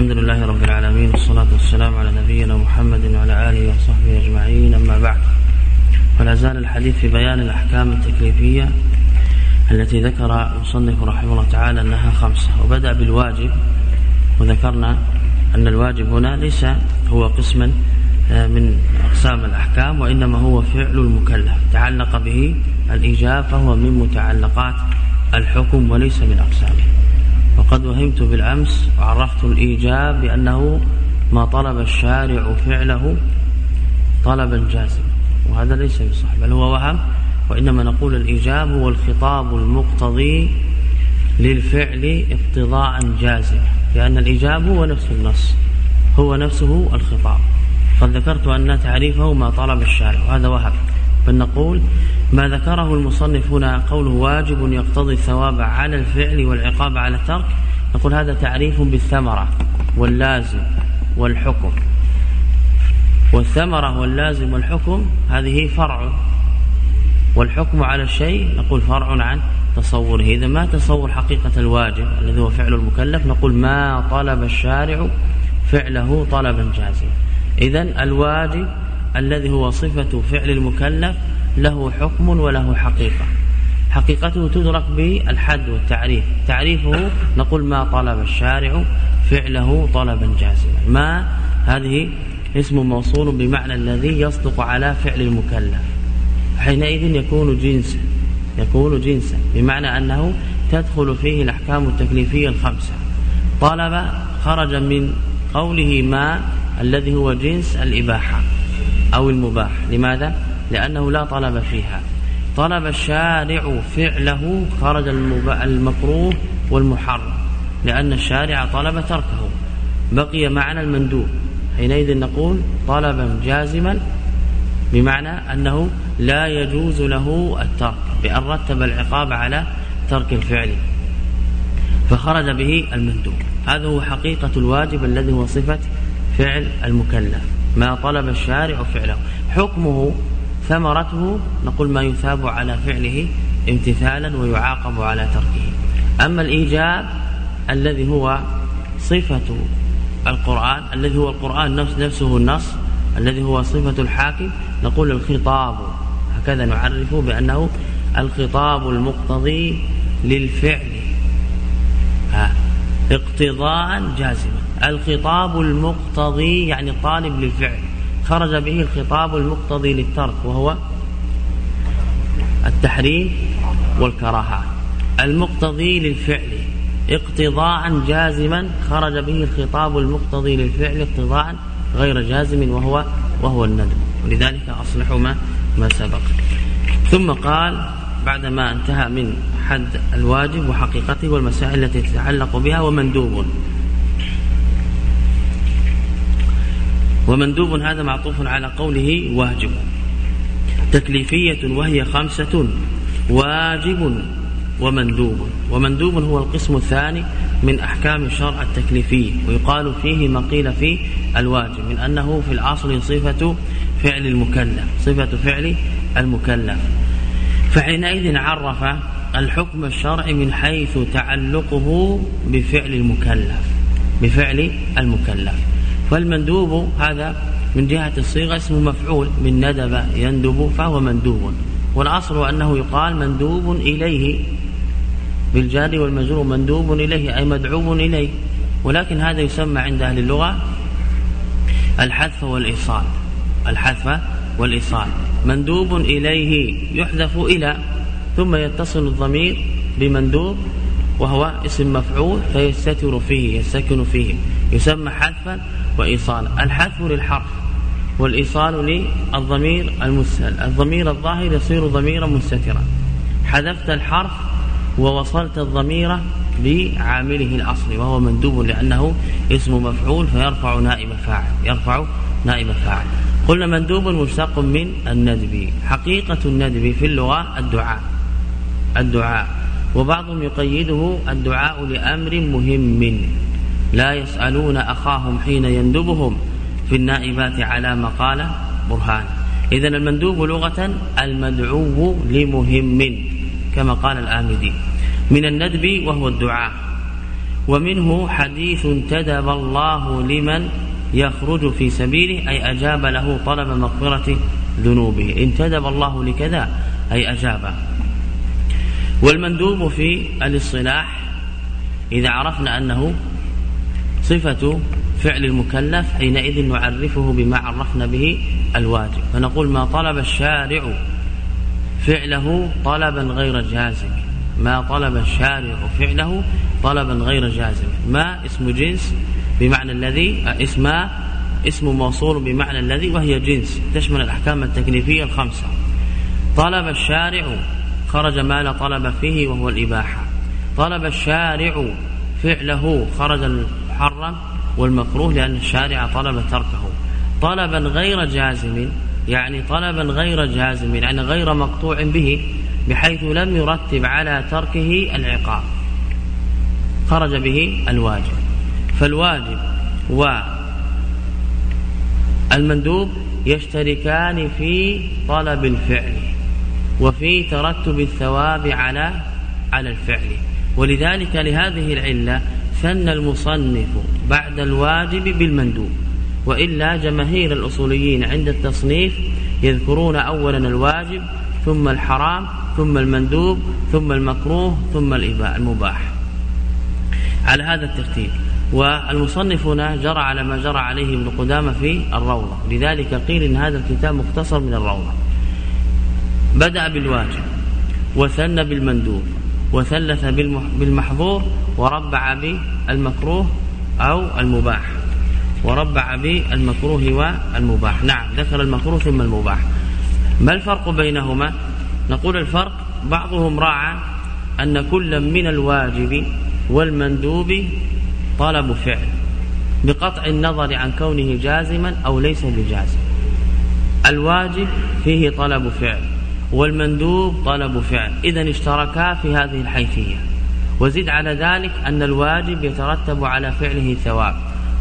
الحمد لله رب العالمين والصلاة والسلام على نبينا محمد وعلى آله وصحبه أجمعين. أما بعد فلا زال الحديث في بيان الأحكام التكليفية التي ذكر المصنف رحمه الله تعالى أنها خمسة وبدأ بالواجب وذكرنا أن الواجب هنا ليس هو قسما آه، من أقسام الأحكام وإنما هو فعل المكلف تعلق به الإيجاب فهو من متعلقات الحكم وليس من أقسامه. وقد وهمت بالأمس وعرفت الإيجاب بأنه ما طلب الشارع فعله طلبا جازما وهذا ليس بصح بل هو وهم وإنما نقول الإيجاب هو الخطاب المقتضي للفعل اقتضاء جازما لأن الإيجاب هو نفس النص هو نفسه الخطاب قد ذكرت أن تعريفه ما طلب الشارع وهذا وهم. فلنقول ما ذكره المصنف هنا قوله واجب يقتضي الثواب على الفعل والعقاب على الترك. نقول هذا تعريف بالثمرة واللازم والحكم. والثمرة واللازم والحكم هذه فرع. والحكم على الشيء نقول فرع عن تصوره. إذا ما تصور حقيقة الواجب الذي هو فعل المكلف نقول ما طلب الشارع فعله طلبا جازما إذا الواجب الذي هو صفة فعل المكلف له حكم وله حقيقة. حقيقته تدرك بالحد والتعريف. تعريفه نقول ما طلب الشارع فعله طلبا جازما. ما؟ هذه اسم موصول بمعنى الذي يصدق على فعل المكلف. حينئذ يكون جنسا. يكون جنسا. بمعنى أنه تدخل فيه الأحكام التكليفية الخمسة. طلب خرج من قوله ما الذي هو جنس الإباحة. أو المباح. لماذا؟ لأنه لا طلب فيها. طلب الشارع فعله خرج المكروه والمحرم. لأن الشارع طلب تركه. بقي معنى المندوب. حينئذ نقول طلبا جازما بمعنى أنه لا يجوز له الترك بأن رتب العقاب على ترك الفعل. فخرج به المندوب. هذا هو حقيقة الواجب الذي هو صفة فعل المكلف. ما طلب الشارع فعله. حكمه ثمرته نقول ما يثاب على فعله امتثالا ويعاقب على تركه. أما الإيجاب الذي هو صفة القرآن الذي هو القرآن نفس نفسه النص الذي هو صفة الحاكم نقول الخطاب. هكذا نعرفه بأنه الخطاب المقتضي للفعل. اقتضاء جازما. الخطاب المقتضي يعني طالب للفعل. خرج به الخطاب المقتضي للترك وهو التحريم والكراهة. المقتضي للفعل اقتضاء جازما خرج به الخطاب المقتضي للفعل اقتضاء غير جازم وهو وهو الندب ولذلك أصلحوا ما ما سبق. ثم قال بعدما انتهى من حد الواجب وحقيقته والمسائل التي تتعلق بها ومندوب. ومندوب هذا معطوف على قوله واجب. تكليفية وهي خمسة واجب ومندوب. ومندوب هو القسم الثاني من أحكام الشرع التكليفي ويقال فيه ما قيل في الواجب من أنه في الأصل صفة فعل المكلف صفة فعل المكلف. فحينئذ عرف الحكم الشرعي من حيث تعلقه بفعل المكلف بفعل المكلف. فالمندوب هذا من جهة الصيغة اسم مفعول من ندب يندب فهو مندوب. والأصل أنه يقال مندوب إليه بالجار والمجرور مندوب إليه أي مدعوب إليه. ولكن هذا يسمى عند أهل اللغة الحذف والإيصال. الحذف والإيصال. مندوب إليه يحذف إلى ثم يتصل الضمير بمندوب وهو اسم مفعول فيستتر فيه يسكن فيه. يسمى حذفا وإيصالا. الحذف للحرف والإيصال للضمير المسهل الضمير الظاهر يصير ضميرا مستترا. حذفت الحرف ووصلت الضمير بعامله الأصلي وهو مندوب لأنه اسم مفعول فيرفع نائب فاعل يرفع نائب فاعل قلنا مندوب مشتق من الندب. حقيقة الندب في اللغة الدعاء الدعاء. وبعضهم يقيده الدعاء لأمر مهم. لا يسألون أخاهم حين يندبهم في النائبات على ما قال برهان. إذا المندوب لغة المدعو لمهم كما قال الآمدي. من الندب وهو الدعاء. ومنه حديث انتدب الله لمن يخرج في سبيله أي أجاب له طلب مغفرة ذنوبه. انتدب الله لكذا أي أجاب. والمندوب في الاصطلاح إذا عرفنا أنه صفة فعل المكلف حينئذ نعرفه بما عرفنا به الواجب. فنقول ما طلب الشارع فعله طلبا غير جازم. ما طلب الشارع فعله طلبا غير جازم. ما اسم جنس بمعنى الذي اسم اسم موصول بمعنى الذي وهي جنس. تشمل الأحكام التكليفية الخمسة. طلب الشارع خرج ما لا طلب فيه وهو الإباحة. طلب الشارع فعله خرج المحرم والمكروه لأن الشارع طلب تركه. طلبا غير جازم يعني طلبا غير جازم يعني غير مقطوع به بحيث لم يرتب على تركه العقاب. خرج به الواجب. فالواجب والمندوب يشتركان في طلب الفعل وفي ترتب الثواب على على الفعل. ولذلك لهذه العلة ثن المصنف بعد الواجب بالمندوب وإلا جماهير الأصوليين عند التصنيف يذكرون أولا الواجب ثم الحرام ثم المندوب ثم المكروه ثم المباح. على هذا الترتيب والمصنف هنا جرى على ما جرى عليه ابن قدامة في الروضة. لذلك قيل إن هذا الكتاب مختصر من الروضة. بدأ بالواجب وثنى بالمندوب وثلث بالمحظور وربع بالمكروه أو المباح. وربع بالمكروه والمباح. نعم ذكر المكروه ثم المباح. ما الفرق بينهما؟ نقول الفرق بعضهم راعى أن كل من الواجب والمندوب طلب فعل بقطع النظر عن كونه جازما أو ليس بجازم. الواجب فيه طلب فعل والمندوب طلب فعل. إذا اشتركا في هذه الحيثية. وزد على ذلك أن الواجب يترتب على فعله ثواب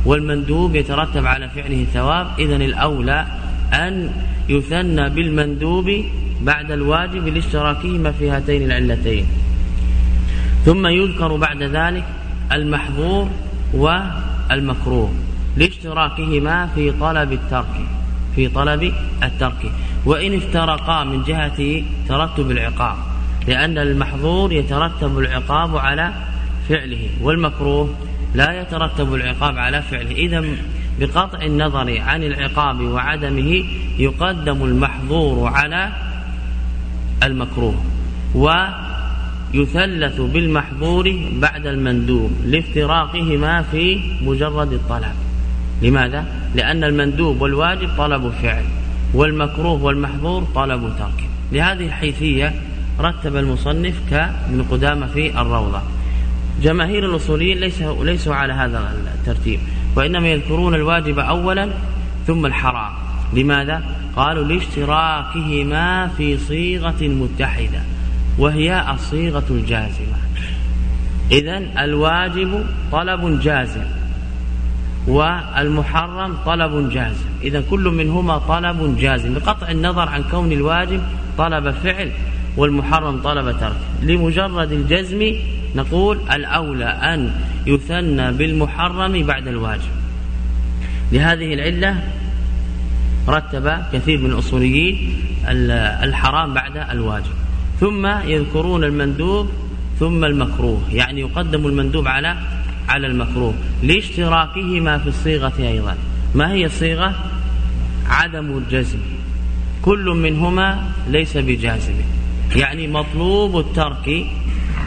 والمندوب يترتب على فعله ثواب. إذا الأولى أن يثنى بالمندوب بعد الواجب لاشتراكهما في هاتين العلتين. ثم يذكر بعد ذلك المحظور والمكروه لاشتراكهما في طلب الترك في طلب الترك. وإن افترقا من جهة ترتب العقاب. لأن المحظور يترتب العقاب على فعله والمكروه لا يترتب العقاب على فعله. إذا بقطع النظر عن العقاب وعدمه يقدم المحظور على المكروه ويثلث بالمحظور بعد المندوب لافتراقهما في مجرد الطلب. لماذا؟ لأن المندوب والواجب طلب فعل والمكروه والمحظور طلب ترك. لهذه الحيثية رتب المصنف كابن قدامة في الروضة. جماهير الأصوليين ليسوا, ليسوا على هذا الترتيب وإنما يذكرون الواجب أولا ثم الحرام. لماذا؟ قالوا لاشتراكهما في صيغة متحدة وهي الصيغة الجازمة. إذا الواجب طلب جازم والمحرم طلب جازم. إذا كل منهما طلب جازم بقطع النظر عن كون الواجب طلب فعل والمحرم طلب ترك. لمجرد الجزم نقول الأولى أن يثنى بالمحرم بعد الواجب. لهذه العلة رتب كثير من الأصوليين الحرام بعد الواجب. ثم يذكرون المندوب ثم المكروه يعني يقدم المندوب على على المكروه. لاشتراكهما في الصيغة أيضا. ما هي الصيغة؟ عدم الجزم. كل منهما ليس بجازم. يعني مطلوب الترك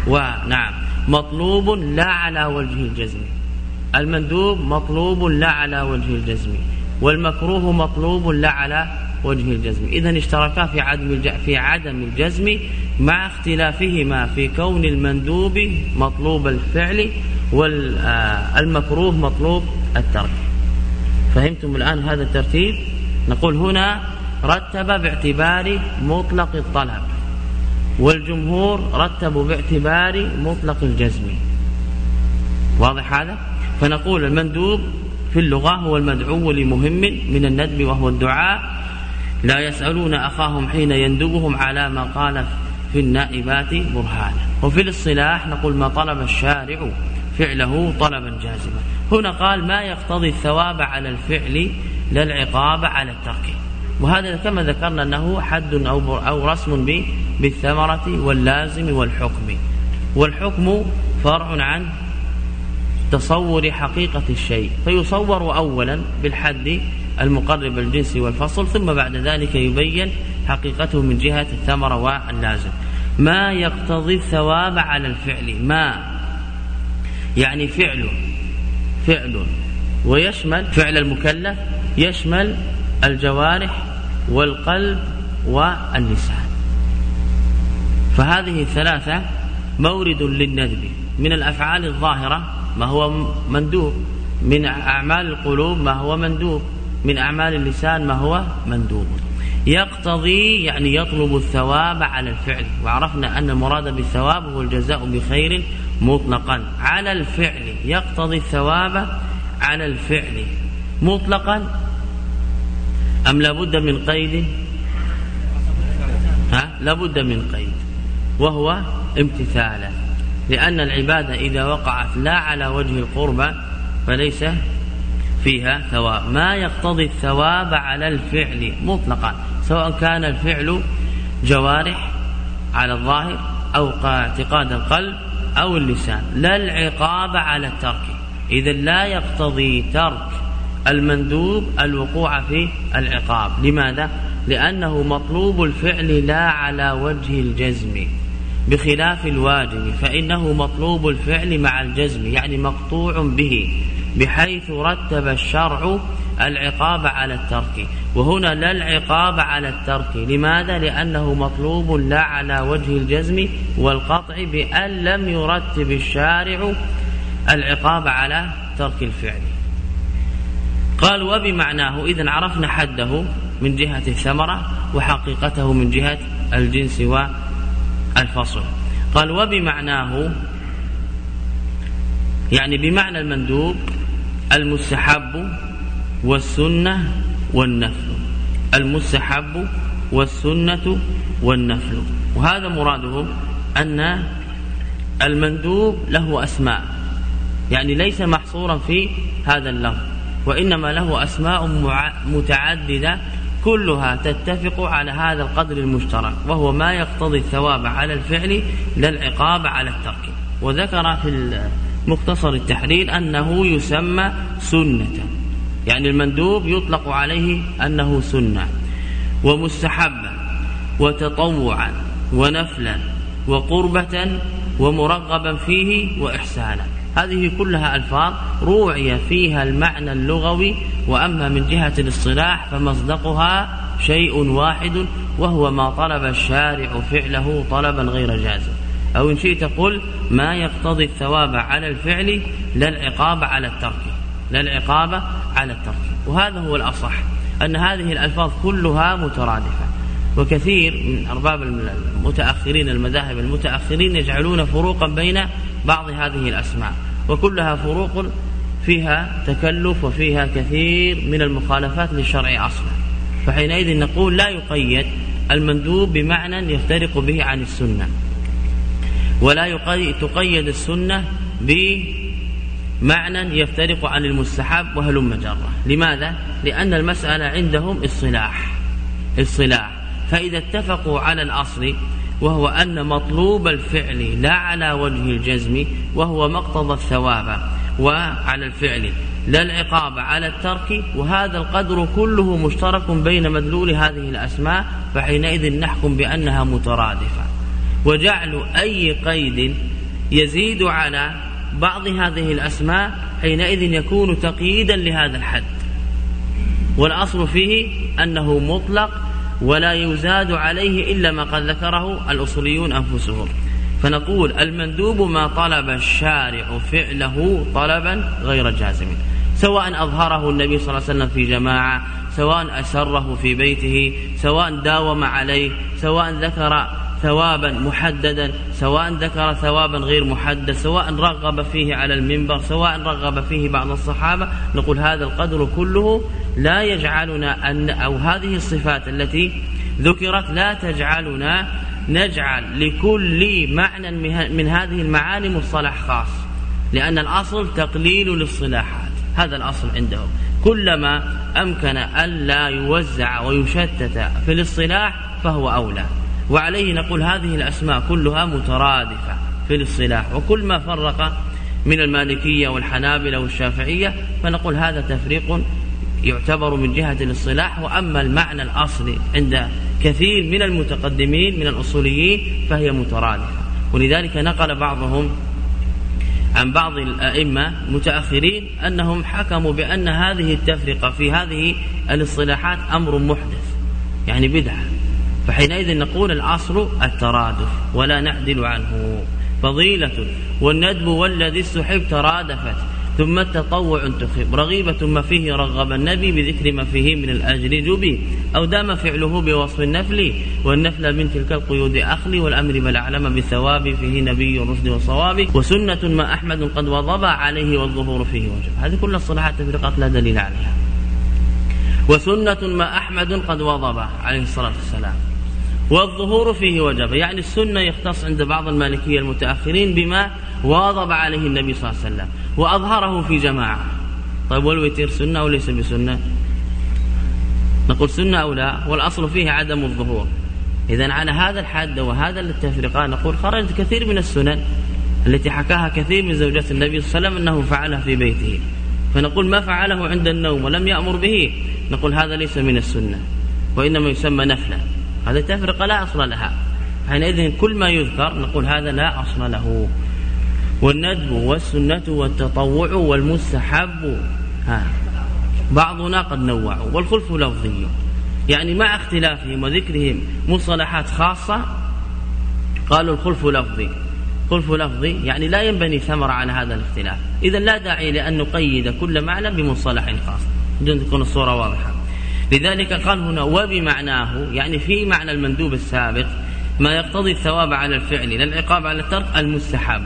ونعم مطلوب لا على وجه الجزم. المندوب مطلوب لا على وجه الجزم. والمكروه مطلوب لا على وجه الجزم. اذا اشتركا في عدم في عدم الجزم مع اختلافهما في كون المندوب مطلوب الفعل والمكروه مطلوب الترك. فهمتم الآن هذا الترتيب؟ نقول هنا رتب باعتبار مطلق الطلب. والجمهور رتبوا باعتبار مطلق الجزم. واضح هذا؟ فنقول المندوب في اللغة هو المدعو لمهم من الندب وهو الدعاء. لا يسألون أخاهم حين يندبهم على ما قال في النائبات برهانا وفي الاصطلاح نقول ما طلب الشارع فعله طلبا جازما. هنا قال ما يقتضي الثواب على الفعل لا العقاب على الترك. وهذا كما ذكرنا أنه حد أو, أو رسم بالثمرة واللازم والحكم. والحكم فرع عن تصور حقيقة الشيء. فيصور أولا بالحد المقرب الجنسي والفصل ثم بعد ذلك يبين حقيقته من جهة الثمرة واللازم. ما يقتضي الثواب على الفعل. ما؟ يعني فعل فعل. ويشمل فعل المكلف يشمل الجوارح والقلب واللسان فهذه الثلاثة مورد للندب. من الأفعال الظاهرة ما هو مندوب. من أعمال القلوب ما هو مندوب. من أعمال اللسان ما هو مندوب. يقتضي يعني يطلب الثواب على الفعل. وعرفنا أن المراد بالثواب هو الجزاء بخير مطلقا. على الفعل. يقتضي الثواب على الفعل. مطلقا أم لابد من قيد؟ ها؟ لابد من قيد. وهو امتثالا لأن العبادة إذا وقعت لا على وجه القربى فليس فيها ثواب. ما يقتضي الثواب على الفعل مطلقا. سواء كان الفعل جوارح على الظاهر أو اعتقاد القلب أو اللسان. لا العقاب على الترك. إذا لا يقتضي ترك المندوب الوقوع في العقاب لماذا؟ لأنه مطلوب الفعل لا على وجه الجزم بخلاف الواجب فإنه مطلوب الفعل مع الجزم يعني مقطوع به بحيث رتب الشرع العقاب على الترك وهنا لا العقاب على الترك لماذا؟ لأنه مطلوب لا على وجه الجزم والقطع بأن لم يرتب الشارع العقاب على ترك الفعل قال وبمعناه إذا عرفنا حده من جهة الثمرة وحقيقته من جهة الجنس والفصل. قال وبمعناه يعني بمعنى المندوب المستحب والسنة والنفل. المستحب والسنة والنفل. وهذا مراده أن المندوب له أسماء يعني ليس محصورا في هذا اللفظ. وإنما له أسماء متعددة كلها تتفق على هذا القدر المشترك وهو ما يقتضي الثواب على الفعل لا العقاب على الترك. وذكر في مختصر التحرير أنه يسمى سنة يعني المندوب يطلق عليه أنه سنة ومستحبا وتطوعا ونفلا وقربة ومرغبا فيه وإحسانا. هذه كلها ألفاظ روعي فيها المعنى اللغوي وأما من جهة الاصطلاح فمصدقها شيء واحد وهو ما طلب الشارع فعله طلبا غير جازم أو إن شئت قل ما يقتضي الثواب على الفعل لا العقاب على الترك لا العقاب على الترك. وهذا هو الأصح أن هذه الألفاظ كلها مترادفة. وكثير من أرباب المتأخرين المذاهب المتأخرين يجعلون فروقا بين بعض هذه الأسماء وكلها فروق فيها تكلف وفيها كثير من المخالفات للشرع أصلا. فحينئذ نقول لا يقيد المندوب بمعنى يفترق به عن السنة ولا تقيد السنة بمعنى يفترق عن المستحب وهلم جرة لماذا؟ لأن المسألة عندهم اصطلاح اصطلاح. فإذا اتفقوا على الأصل وهو أن مطلوب الفعل لا على وجه الجزم وهو مقتضى الثواب وعلى الفعل لا العقاب على الترك وهذا القدر كله مشترك بين مدلول هذه الأسماء فحينئذ نحكم بأنها مترادفة. وجعل أي قيد يزيد على بعض هذه الأسماء حينئذ يكون تقييدا لهذا الحد. والأصل فيه أنه مطلق ولا يزاد عليه إلا ما قد ذكره الأصوليون أنفسهم. فنقول المندوب ما طلب الشارع فعله طلبا غير جازم. سواء أظهره النبي صلى الله عليه وسلم في جماعة سواء أسره في بيته سواء داوم عليه سواء ذكر ثوابا محددا سواء ذكر ثوابا غير محدد سواء رغب فيه على المنبر سواء رغب فيه بعض الصحابة نقول هذا القدر كله لا يجعلنا أن أو هذه الصفات التي ذكرت لا تجعلنا نجعل لكل معنى من هذه المعاني مصطلح خاص لأن الأصل تقليل الاصطلاحات هذا الأصل عندهم. كلما أمكن ألا يوزع ويشتت في الاصطلاح فهو أولى. وعليه نقول هذه الأسماء كلها مترادفة في الاصطلاح وكل ما فرق من المالكية والحنابلة والشافعية فنقول هذا تفريق يعتبر من جهة الاصطلاح وأما المعنى الأصلي عند كثير من المتقدمين من الأصوليين فهي مترادفة. ولذلك نقل بعضهم عن بعض الأئمة متأخرين أنهم حكموا بأن هذه التفرقة في هذه الاصطلاحات أمر محدث يعني بدعة. فحينئذ نقول الأصل الترادف ولا نعدل عنه. فضيلة والندب والذي استحب ترادفت ثم التطوع انتخب. رغيبة ما فيه رغب النبي بذكر ما فيه من الأجر جبي. أو دام فعله بوصف النفل والنفل من تلك القيود أخلي والأمر بل أعلم بالثواب فيه نبي الرشد والصواب وسنة ما أحمد قد وضب عليه والظهور فيه وجب. هذه كل الصلاحات تفرقات لا دليل عليها. وسنة ما أحمد قد وضب عليه الصلاة والسلام. والظهور فيه وجب. يعني السنة يختص عند بعض المالكية المتأخرين بما واظب عليه النبي صلى الله عليه وسلم وأظهره في جماعة. طيب والوتر سنة أو ليس بسنة؟ نقول سنة أو لا؟ والأصل فيه عدم الظهور. إذا على هذا الحد وهذا التفرقة نقول خرجت كثير من السنن التي حكاها كثير من زوجات النبي صلى الله عليه وسلم أنه فعلها في بيته. فنقول ما فعله عند النوم ولم يأمر به. نقول هذا ليس من السنة وإنما يسمى نفلا. هذا التفرقة لا أصل لها. حينئذ كل ما يذكر نقول هذا لا أصل له. والندب والسنة والتطوع والمستحب ها بعضنا قد نوعوا والخلف لفظي. يعني مع اختلافهم وذكرهم مصطلحات خاصة قالوا الخلف لفظي. خلف لفظي يعني لا ينبني ثمرة على هذا الاختلاف. إذا لا داعي لأن نقيد كل معنى بمصطلح خاص. بدون تكون الصورة واضحة. لذلك قال هنا وبمعناه يعني في معنى المندوب السابق ما يقتضي الثواب على الفعل لا العقاب على الترك المستحب.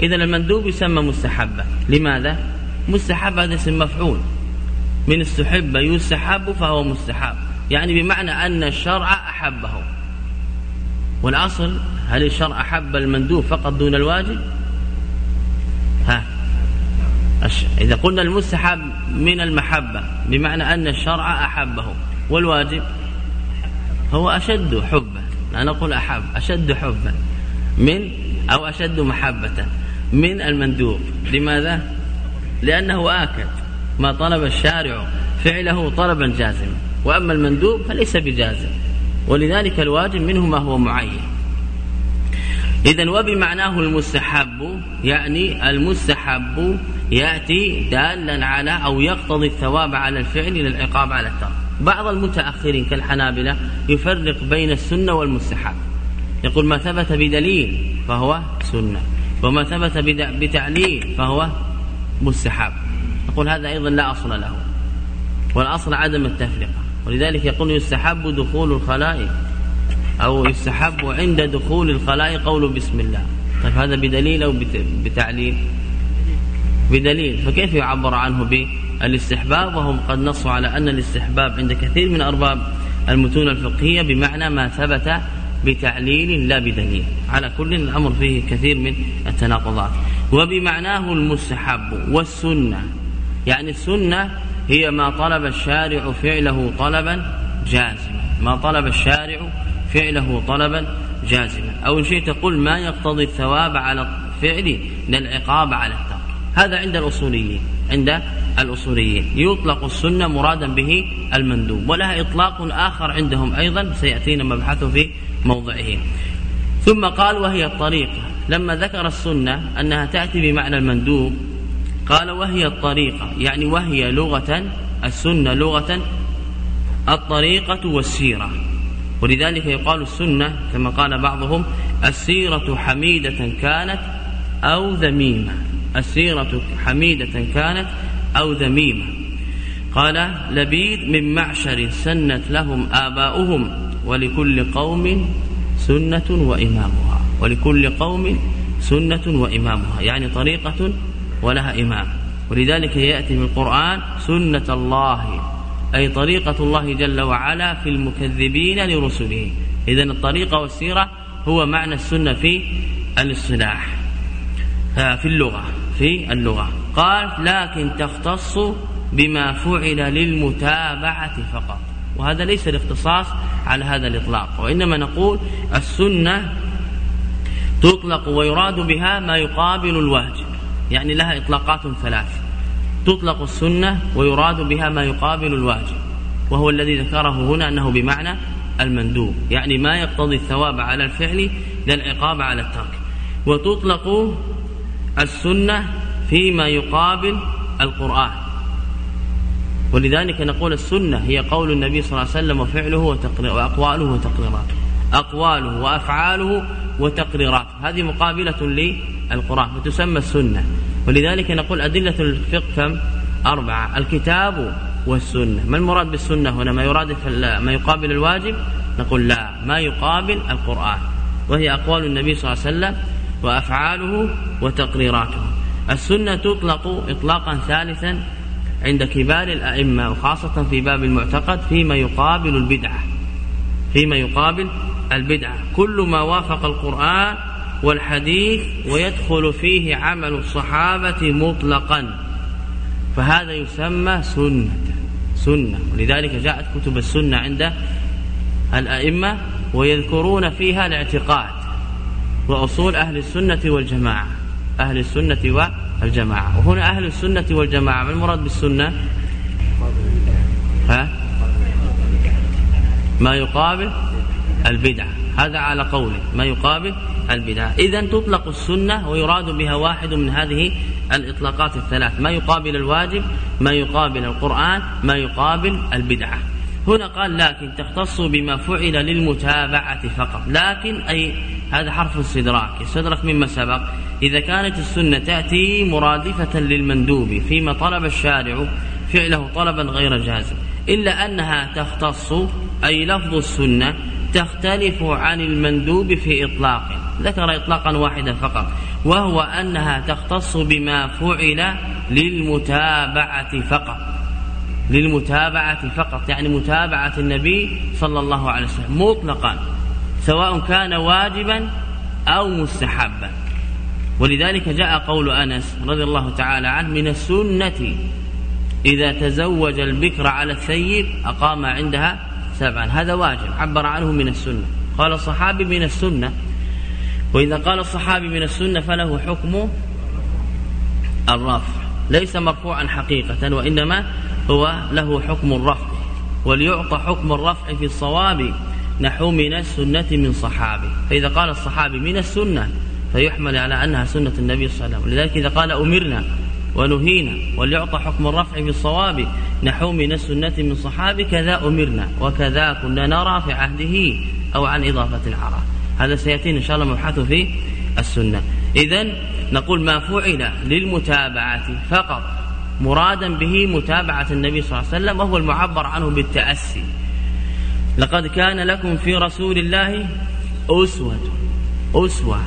إذا المندوب يسمى مستحبا لماذا؟ مستحب هذا اسم مفعول. من استحب يستحب فهو مستحب. يعني بمعنى أن الشرع أحبه. والأصل هل الشرع أحب المندوب فقط دون الواجب؟ ها. إذا قلنا المستحب من المحبة بمعنى أن الشرع أحبه والواجب هو أشد حبا لا نقول أحب أشد حبا من أو أشد محبة من المندوب لماذا؟ لأنه آكد ما طلب الشارع فعله طلبا جازما وأما المندوب فليس بجازم ولذلك الواجب منه ما هو معين إذا وبمعناه المستحب يعني المستحب يأتي دالا على أو يقتضي الثواب على الفعل للعقاب على الترك. بعض المتأخرين كالحنابلة يفرق بين السنة والمستحب. يقول ما ثبت بدليل فهو سنة وما ثبت بتعليل فهو مستحب. نقول هذا أيضا لا أصل له والأصل عدم التفرقة. ولذلك يقول يستحب دخول الخلائق أو يستحب عند دخول الخلائق قول بسم الله. طيب هذا بدليل أو بتعليل؟ بدليل. فكيف يعبر عنه بالاستحباب؟ وهم قد نصوا على أن الاستحباب عند كثير من أرباب المتون الفقهية بمعنى ما ثبت بتعليل لا بدليل. على كل الأمر فيه كثير من التناقضات. وبمعناه المستحب والسنة. يعني السنة هي ما طلب الشارع فعله طلبا جازما. ما طلب الشارع فعله طلبا جازما. أو شيء تقول ما يقتضي الثواب على الفعل للعقاب على الترك هذا عند الأصوليين عند الأصوليين. يطلق السنة مرادا به المندوب ولها إطلاق آخر عندهم أيضا سيأتينا مبحث في موضعه. ثم قال وهي الطريقة لما ذكر السنة أنها تأتي بمعنى المندوب قال وهي الطريقة يعني وهي لغة السنة لغة الطريقة والسيرة. ولذلك يقال السنة كما قال بعضهم السيرة حميدة كانت أو ذميمة السيرة حميدة كانت أو ذميمة. قال لبيد من معشر سنت لهم آباؤهم ولكل قوم سنة وإمامها. ولكل قوم سنة وإمامها يعني طريقة ولها إمام. ولذلك يأتي في القرآن سنة الله أي طريقة الله جل وعلا في المكذبين لرسله. إذا الطريقة والسيرة هو معنى السنة في الاصطلاح. في اللغة في اللغة. قال لكن تختص بما فعل للمتابعة فقط. وهذا ليس الاختصاص على هذا الإطلاق وإنما نقول السنة تطلق ويراد بها ما يقابل الواجب يعني لها إطلاقات ثلاث. تطلق السنة ويراد بها ما يقابل الواجب وهو الذي ذكره هنا أنه بمعنى المندوب يعني ما يقتضي الثواب على الفعل لا العقاب على الترك. وتطلق السنة فيما يقابل القرآن. ولذلك نقول السنة هي قول النبي صلى الله عليه وسلم وفعله وأقواله وتقريراته. أقواله وأفعاله وتقريراته. هذه مقابلة للقرآن فتسمى السنة. ولذلك نقول أدلة الفقه كم؟ أربعة. الكتاب والسنة. ما المراد بالسنة هنا؟ ما يرادف ما يقابل الواجب؟ نقول لا. ما يقابل القرآن. وهي أقوال النبي صلى الله عليه وسلم وأفعاله وتقريراته. السنة تطلق إطلاقا ثالثا عند كبار الأئمة وخاصة في باب المعتقد فيما يقابل البدعة. فيما يقابل البدعة. كل ما وافق القرآن والحديث ويدخل فيه عمل الصحابة مطلقا. فهذا يسمى سنة. سنة. ولذلك جاءت كتب السنة عند الأئمة ويذكرون فيها الاعتقاد. وأصول أهل السنة والجماعة. أهل السنة والجماعة. وهنا أهل السنة والجماعة ما المراد بالسنة؟ ها؟ ما يقابل البدعة هذا على قوله ما يقابل البدعة إذا تطلق السنة ويراد بها واحد من هذه الإطلاقات الثلاث. ما يقابل الواجب ما يقابل القرآن ما يقابل البدعة. هنا قال لكن تختص بما فعل للمتابعة فقط. لكن أي هذا حرف استدراك يستدرك مما سبق. إذا كانت السنة تأتي مرادفة للمندوب فيما طلب الشارع فعله طلبا غير جازم. إلا أنها تختص أي لفظ السنة تختلف عن المندوب في إطلاق. ذكر إطلاقا واحدا فقط. وهو أنها تختص بما فعل للمتابعة فقط. للمتابعة فقط يعني متابعة النبي صلى الله عليه وسلم مطلقا. سواء كان واجبا أو مستحبا. ولذلك جاء قول أنس رضي الله تعالى عنه من السنة إذا تزوج البكر على الثيب أقام عندها سبعا. هذا واجب عبر عنه من السنة. قال الصحابي من السنة. وإذا قال الصحابي من السنة فله حكم الرفع. ليس مرفوعا حقيقة وإنما هو له حكم الرفع. وليعطى حكم الرفع في الصواب نحو من السنة من صحابي. فإذا قال الصحابي من السنة فيحمل على أنها سنة النبي صلى الله عليه وسلم. لذلك إذا قال أمرنا ونهينا وليعطى حكم الرفع في الصواب نحو من السنة من صحابي كذا أمرنا وكذا كنا نرى في عهده أو عن إضافة العرب هذا سيأتينا إن شاء الله مبحث في السنة. إذا نقول ما فعل للمتابعة فقط مرادا به متابعة النبي صلى الله عليه وسلم وهو المعبر عنه بالتأسي. لقد كان لكم في رسول الله أسوة أسوة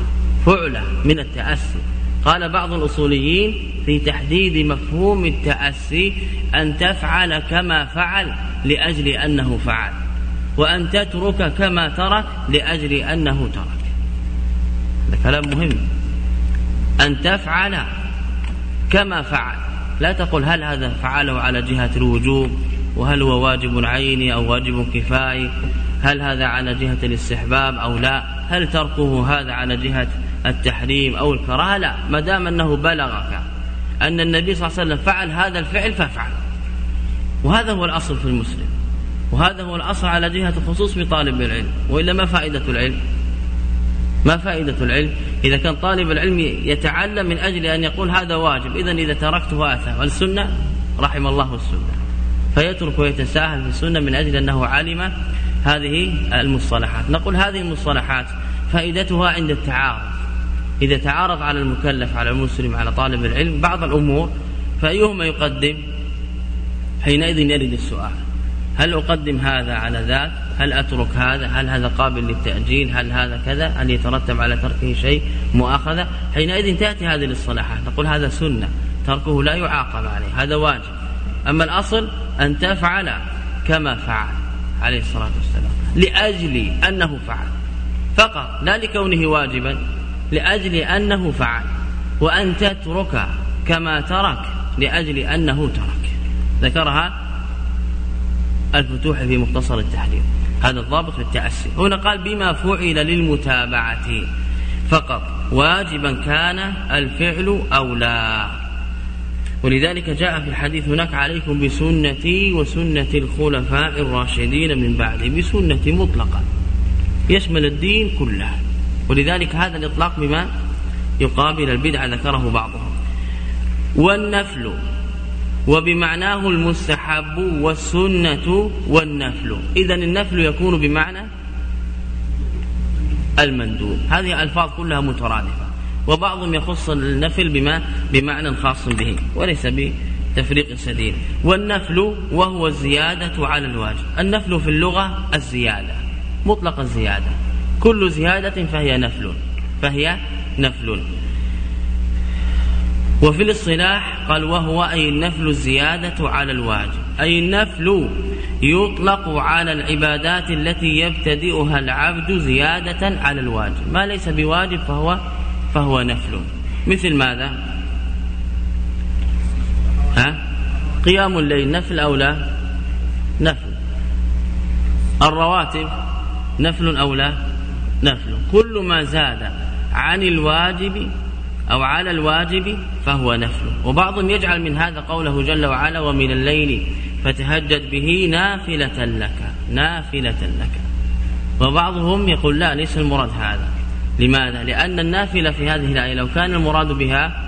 فعلة من التأسي. قال بعض الأصوليين في تحديد مفهوم التأسي أن تفعل كما فعل لأجل أنه فعل وأن تترك كما ترك لأجل أنه ترك. هذا كلام مهم. أن تفعل كما فعل. لا تقول هل هذا فعله على جهة الوجوب وهل هو واجب عيني أو واجب كفائي هل هذا على جهة الاستحباب أو لا؟ هل تركه هذا على جهة التحريم أو الكراهة؟ لا ما دام أنه بلغك أن النبي صلى الله عليه وسلم فعل هذا الفعل فافعل. وهذا هو الأصل في المسلم. وهذا هو الأصل على جهة الخصوص بطالب العلم. وإلا ما فائدة العلم؟ ما فائدة العلم؟ إذا كان طالب العلم يتعلم من أجل أن يقول هذا واجب إذا إذا تركته آثم. والسنة رحم الله السنة. فيترك ويتساهل في السنة من أجل أنه علم هذه المصطلحات. نقول هذه المصطلحات فائدتها عند التعارض. إذا تعارض على المكلف على المسلم على طالب العلم بعض الأمور فأيهما يقدم؟ حينئذ يرد السؤال. هل أقدم هذا على ذاك؟ هل أترك هذا؟ هل هذا قابل للتأجيل؟ هل هذا كذا؟ هل يترتب على تركه شيء مؤاخذة؟ حينئذ تأتي هذه الاصطلاحات. نقول هذا سنة تركه لا يعاقب عليه هذا واجب. أما الأصل أن تفعل كما فعل عليه الصلاة والسلام لأجل أنه فعل. فقط لا لكونه واجبا لأجل أنه فعل وأن تترك كما ترك لأجل أنه ترك. ذكرها الفتوح في مختصر التحرير هذا الضابط في التأسي. هنا قال بما فعل للمتابعة فقط. واجبا كان الفعل أو لا. ولذلك جاء في الحديث هناك عليكم بسنتي وسنة الخلفاء الراشدين من بعدي بسنة مطلقة. يشمل الدين كله. ولذلك هذا الإطلاق بما يقابل البدعة ذكره بعضهم. والنفل وبمعناه المستحب والسنة والنفل. إذا النفل يكون بمعنى المندوب. هذه ألفاظ كلها مترادفة. وبعضهم يخص النفل بما بمعنى خاص به وليس بتفريق سديد. والنفل وهو الزيادة على الواجب. النفل في اللغة الزيادة مطلق الزيادة. كل زيادة فهي نفل فهي نفل. وفي الاصطلاح قال وهو أي النفل الزيادة على الواجب. أي النفل يطلق على العبادات التي يبتدئها العبد زيادة على الواجب. ما ليس بواجب فهو فهو نفل. مثل ماذا؟ ها؟ قيام الليل نفل أو لا؟ نفل. الرواتب نفل أو لا؟ نفل. كل ما زاد عن الواجب أو على الواجب فهو نفل. وبعضهم يجعل من هذا قوله جل وعلا ومن الليل فتهجد به نافلة لك. نافلة لك. وبعضهم يقول لا ليس المراد هذا. لماذا؟ لأن النافلة في هذه الآية لو كان المراد بها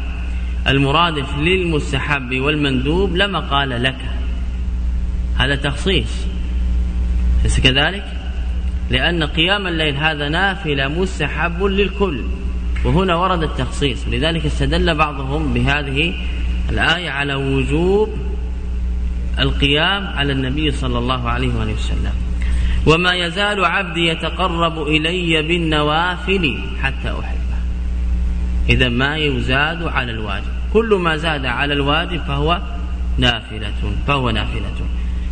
المرادف للمستحب والمندوب لما قال لك. هذا تخصيص. ليس كذلك؟ لأن قيام الليل هذا نافلة مستحب للكل. وهنا ورد التخصيص. لذلك استدل بعضهم بهذه الآية على وجوب القيام على النبي صلى الله عليه وسلم. وما يزال عبدي يتقرب إلي بالنوافل حتى أحبه. إذا ما يزاد على الواجب. كل ما زاد على الواجب فهو نافلة فهو نافلة.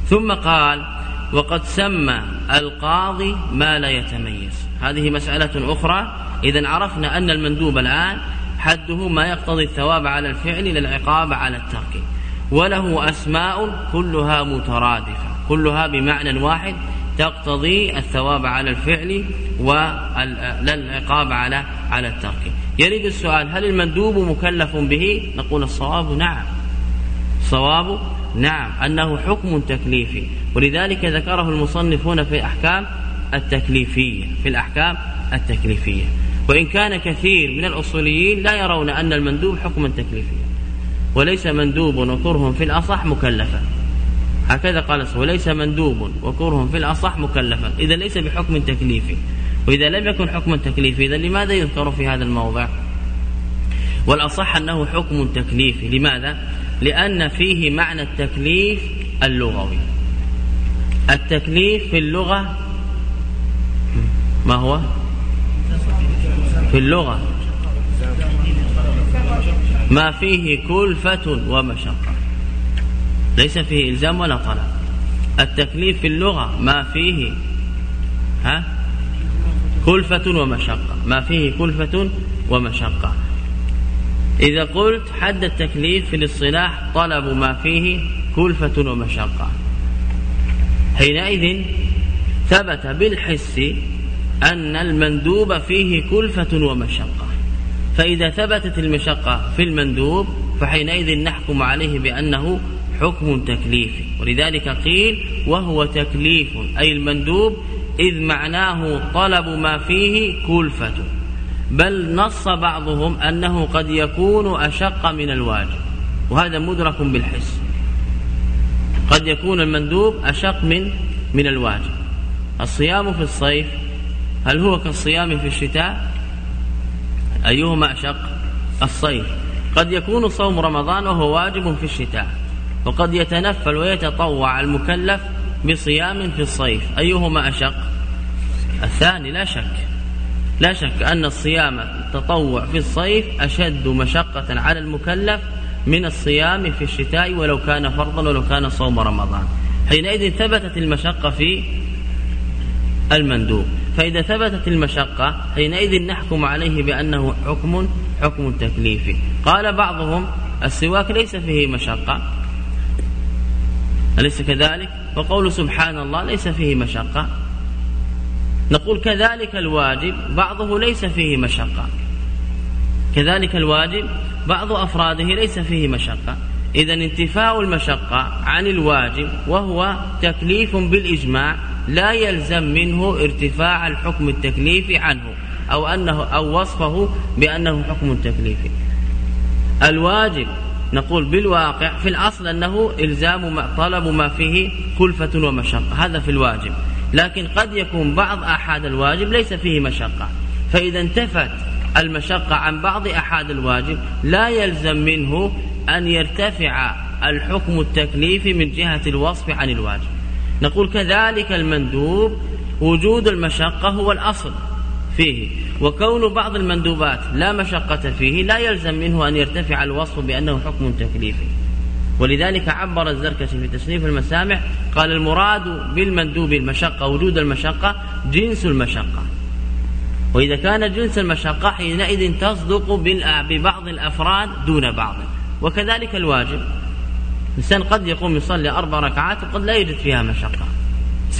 ثم قال وقد سمى القاضي ما لا يتميز. هذه مسألة أخرى. إذا عرفنا أن المندوب الآن حده ما يقتضي الثواب على الفعل للعقاب على الترك. وله أسماء كلها مترادفة كلها بمعنى واحد تقتضي الثواب على الفعل وللعقاب على على الترك يريد السؤال هل المندوب مكلف به؟ نقول الصواب نعم. الصواب نعم أنه حكم تكليفي. ولذلك ذكره المصنفون في الأحكام التكليفية في الأحكام التكليفية. وإن كان كثير من الأصوليين لا يرون أن المندوب حكما تكليفيا. وليس مندوب وكره في الأصح مكلفا. هكذا قال وليس مندوب وكره في الأصح مكلفا. إذا ليس بحكم تكليفي وإذا لم يكن حكما تكليفي إذا لماذا يذكر في هذا الموضع؟ والأصح أنه حكم تكليفي لماذا؟ لأن فيه معنى التكليف اللغوي. التكليف في اللغة ما هو؟ في اللغة. ما فيه كلفة ومشقة. ليس فيه إلزام ولا طلب. التكليف في اللغة ما فيه ها؟ كلفة ومشقة. ما فيه كلفة ومشقة. إذا قلت حد التكليف في الاصطلاح طلب ما فيه كلفة ومشقة. حينئذ ثبت بالحس أن المندوب فيه كلفة ومشقة. فإذا ثبتت المشقة في المندوب فحينئذ نحكم عليه بأنه حكم تكليفي ولذلك قيل وهو تكليف أي المندوب إذ معناه طلب ما فيه كلفة. بل نص بعضهم أنه قد يكون أشق من الواجب وهذا مدرك بالحس. قد يكون المندوب أشق من من الواجب. الصيام في الصيف هل هو كالصيام في الشتاء؟ أيهما أشق؟ الصيف. قد يكون صوم رمضان وهو واجب في الشتاء. وقد يتنفل ويتطوع المكلف بصيام في الصيف. أيهما أشق؟ الثاني لا شك. لا شك أن الصيام التطوع في الصيف أشد مشقة على المكلف من الصيام في الشتاء ولو كان فرضا ولو كان صوم رمضان. حينئذ ثبتت المشقة في المندوب. فإذا ثبتت المشقة حينئذ نحكم عليه بأنه حكم حكم تكليفي قال بعضهم السواك ليس فيه مشقة. أليس كذلك؟ وقول سبحان الله ليس فيه مشقة. نقول كذلك الواجب بعضه ليس فيه مشقة. كذلك الواجب بعض أفراده ليس فيه مشقة. إذا انتفاء المشقة عن الواجب وهو تكليف بالإجماع لا يلزم منه ارتفاع الحكم التكليفي عنه أو أنه أو وصفه بأنه حكم تكليفي الواجب نقول بالواقع في الأصل أنه إلزام طلب ما فيه كلفة ومشقة هذا في الواجب. لكن قد يكون بعض أحد الواجب ليس فيه مشقة. فإذا انتفت المشقة عن بعض أحد الواجب لا يلزم منه أن يرتفع الحكم التكليفي من جهة الوصف عن الواجب. نقول كذلك المندوب وجود المشقة هو الأصل. فيه. وكون بعض المندوبات لا مشقة فيه لا يلزم منه أن يرتفع الوصف بأنه حكم تكليفي. ولذلك عبر الزركشي في تصنيف المسامع قال المراد بالمندوب المشقة وجود المشقة جنس المشقة. وإذا كان جنس المشقة حينئذ تصدق ببعض الأفراد دون بعض. وكذلك الواجب. الإنسان قد يقوم يصلي أربع ركعات وقد لا يجد فيها مشقة.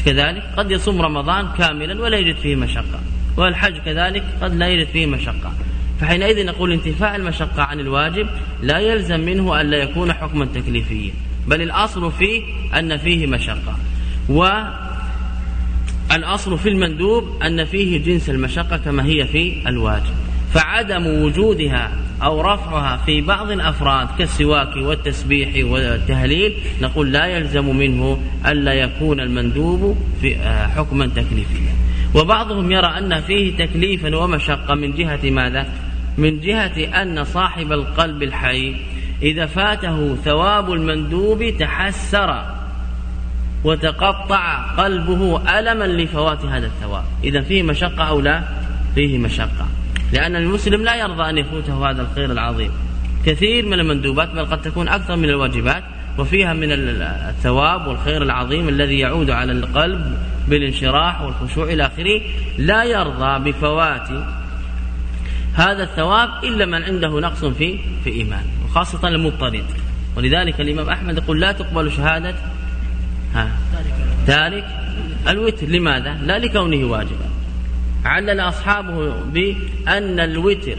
كذلك قد يصوم رمضان كاملا ولا يجد فيه مشقة. والحج كذلك قد لا يجد فيه مشقة. فحينئذ نقول انتفاء المشقة عن الواجب لا يلزم منه أن لا يكون حكما تكليفيا بل الأصل فيه أن فيه مشقة. والأصل في المندوب أن فيه جنس المشقة كما هي في الواجب. فعدم وجودها أو رفعها في بعض الأفراد كالسواك والتسبيح والتهليل نقول لا يلزم منه ألا يكون المندوب في آه، حكما تكليفيا. وبعضهم يرى أن فيه تكليفا ومشقة. من جهة ماذا؟ من جهة أن صاحب القلب الحي إذا فاته ثواب المندوب تحسر وتقطع قلبه ألما لفوات هذا الثواب. إذا فيه مشقة أو لا؟ فيه مشقة. لأن المسلم لا يرضى أن يفوته هذا الخير العظيم. كثير من المندوبات بل قد تكون أكثر من الواجبات وفيها من الثواب والخير العظيم الذي يعود على القلب بالانشراح والخشوع إلى آخره لا يرضى بفوات هذا الثواب إلا من عنده نقص في في إيمان وخاصة المضطرد. ولذلك الإمام أحمد يقول لا تقبل شهادة ها تارك الوتر. لماذا؟ لا لكونه واجبا. علل أصحابه بأن الوتر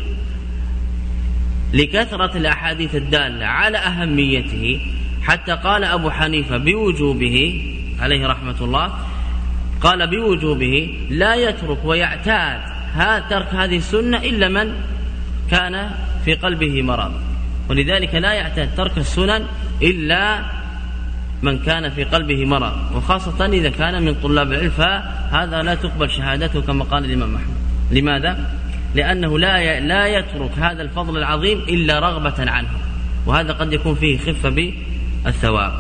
لكثرة الأحاديث الدالة على أهميته حتى قال أبو حنيفة بوجوبه عليه رحمة الله قال بوجوبه لا يترك ويعتاد. ترك هذه السنة إلا من كان في قلبه مرض. ولذلك لا يعتاد ترك السنن إلا من كان في قلبه مرض. وخاصة إذا كان من طلاب العلم فهذا لا تقبل شهادته كما قال الإمام أحمد. لماذا؟ لأنه لا لا يترك هذا الفضل العظيم إلا رغبة عنه. وهذا قد يكون فيه خفة بالثواب.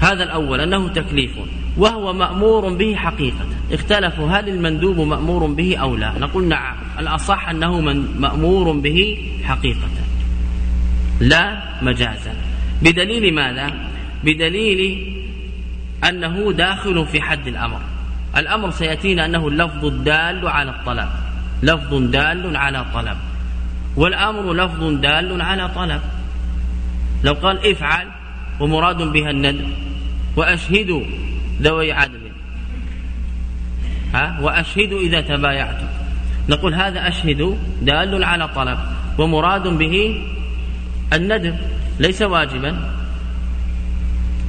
هذا الأول أنه تكليف. وهو مأمور به حقيقة. اختلفوا هل المندوب مأمور به أو لا. نقول نعم. الأصح أنه من مأمور به حقيقة. لا مجازا بدليل ماذا؟ بدليل أنه داخل في حد الأمر. الأمر سيأتينا أنه اللفظ الدال على الطلب. لفظ دال على طلب. والأمر لفظ دال على طلب. لو قال افعل ومراد بها الندب وأشهدوا ذوي عدل. ها؟ وأشهدوا إذا تبايعتم نقول هذا أشهد دال على طلب ومراد به الندب ليس واجبا.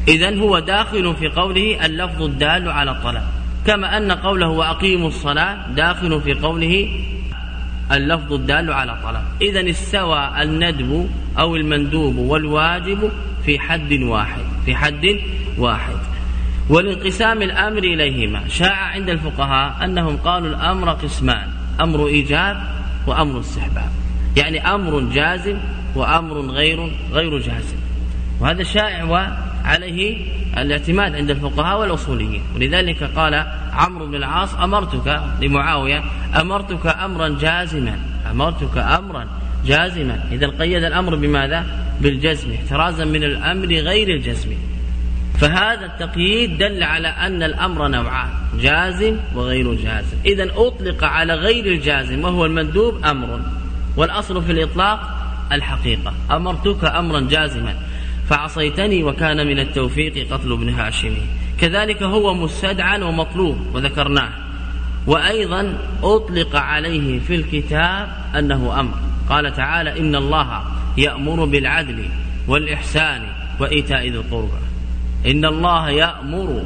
إذا هو داخل في قوله اللفظ الدال على الطلب. كما أن قوله وأقيموا الصلاة داخل في قوله اللفظ الدال على طلب. إذا استوى الندب أو المندوب والواجب في حد واحد في حد واحد. ولانقسام الأمر إليهما. شاع عند الفقهاء أنهم قالوا الأمر قسمان أمر إيجاب وأمر استحباب. يعني أمر جازم وأمر غير غير جازم. وهذا شائع وعليه الاعتماد عند الفقهاء والأصوليين. ولذلك قال عمرو بن العاص أمرتك لمعاوية أمرتك أمرا جازما أمرتك أمرا جازما. إذا قيد الأمر بماذا؟ بالجزم احترازا من الأمر غير الجزم. فهذا التقييد دل على أن الأمر نوعان جازم وغير جازم. إذا أطلق على غير الجازم وهو المندوب أمر والأصل في الإطلاق الحقيقة. أمرتك أمرا جازما فعصيتني وكان من التوفيق قتل ابن هاشم. كذلك هو مستدعى ومطلوب وذكرناه. وأيضا أطلق عليه في الكتاب أنه أمر. قال تعالى إن الله يأمر بالعدل والإحسان وإيتاء ذي القربى. إن الله يأمر.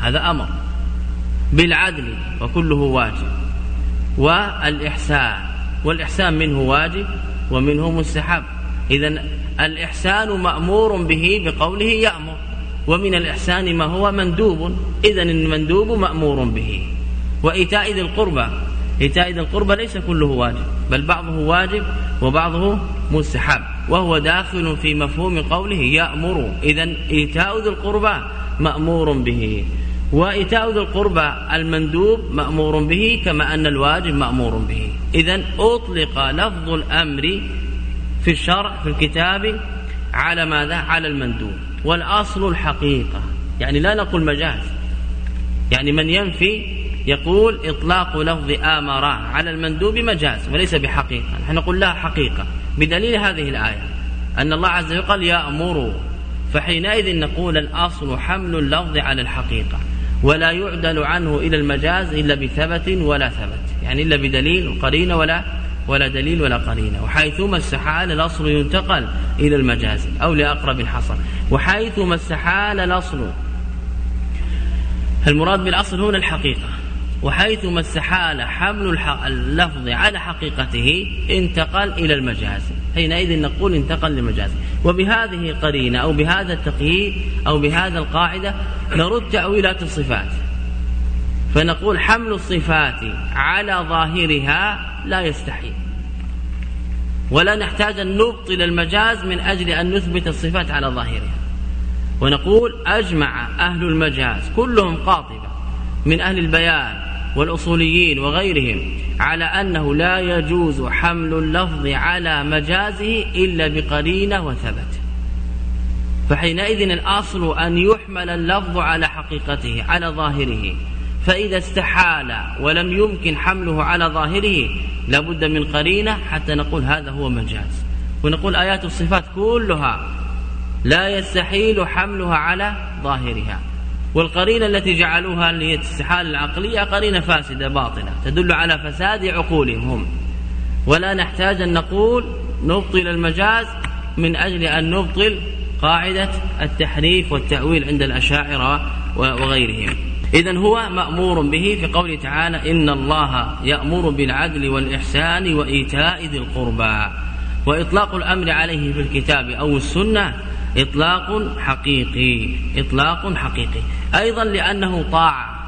هذا أمر. بالعدل وكله واجب. والإحسان. والإحسان منه واجب ومنه مستحب. إذا الإحسان مأمور به بقوله يأمر. ومن الإحسان ما هو مندوب. إذا المندوب مأمور به. وإيتاء ذي القربى. إيتاء ذي القربى ليس كله واجب بل بعضه واجب وبعضه مستحب وهو داخل في مفهوم قوله يأمر. إذا إيتاء ذي القربى مأمور به وإيتاء ذي القربى المندوب مأمور به كما أن الواجب مأمور به. إذا أطلق لفظ الأمر في الشرع في الكتاب على ماذا؟ على المندوب. والأصل الحقيقة يعني لا نقول مجاز يعني من ينفي يقول إطلاق لفظ آمر على المندوب مجاز وليس بحقيقة. نحن نقول لا حقيقة. بدليل هذه الآية أن الله عز وجل قال يأمر فحينئذ نقول الأصل حمل اللفظ على الحقيقة ولا يعدل عنه إلى المجاز إلا بثبت ولا ثبت. يعني إلا بدليل قرينة ولا ولا دليل ولا قرينة. وحيثما استحال الأصل ينتقل إلى المجاز أو لأقرب حصل وحيثما استحال الأصل المراد بالأصل هنا الحقيقة. وحيثما استحال حمل اللفظ على حقيقته انتقل إلى المجاز. حينئذ نقول انتقل للمجاز. وبهذه القرينة أو بهذا التقييد أو بهذا القاعدة نرد تأويلات الصفات. فنقول حمل الصفات على ظاهرها لا يستحيل. ولا نحتاج أن نبطل المجاز من أجل أن نثبت الصفات على ظاهرها. ونقول أجمع أهل المجاز كلهم قاطبة من أهل البيان والأصوليين وغيرهم على أنه لا يجوز حمل اللفظ على مجازه إلا بقرينة وثبت. فحينئذ الأصل أن يحمل اللفظ على حقيقته على ظاهره. فإذا استحال ولم يمكن حمله على ظاهره لابد من قرينة حتى نقول هذا هو مجاز. ونقول آيات الصفات كلها لا يستحيل حملها على ظاهرها. والقرينة التي جعلوها الاستحالة العقلية قرينة فاسدة باطلة تدل على فساد عقولهم هم. ولا نحتاج أن نقول نبطل المجاز من أجل أن نبطل قاعدة التحريف والتأويل عند الأشاعرة وغيرهم. إذا هو مأمور به في قوله تعالى إن الله يأمر بالعدل والإحسان وإيتاء ذي القربى. وإطلاق الأمر عليه في الكتاب أو السنة إطلاق حقيقي إطلاق حقيقي. أيضا لأنه طاعة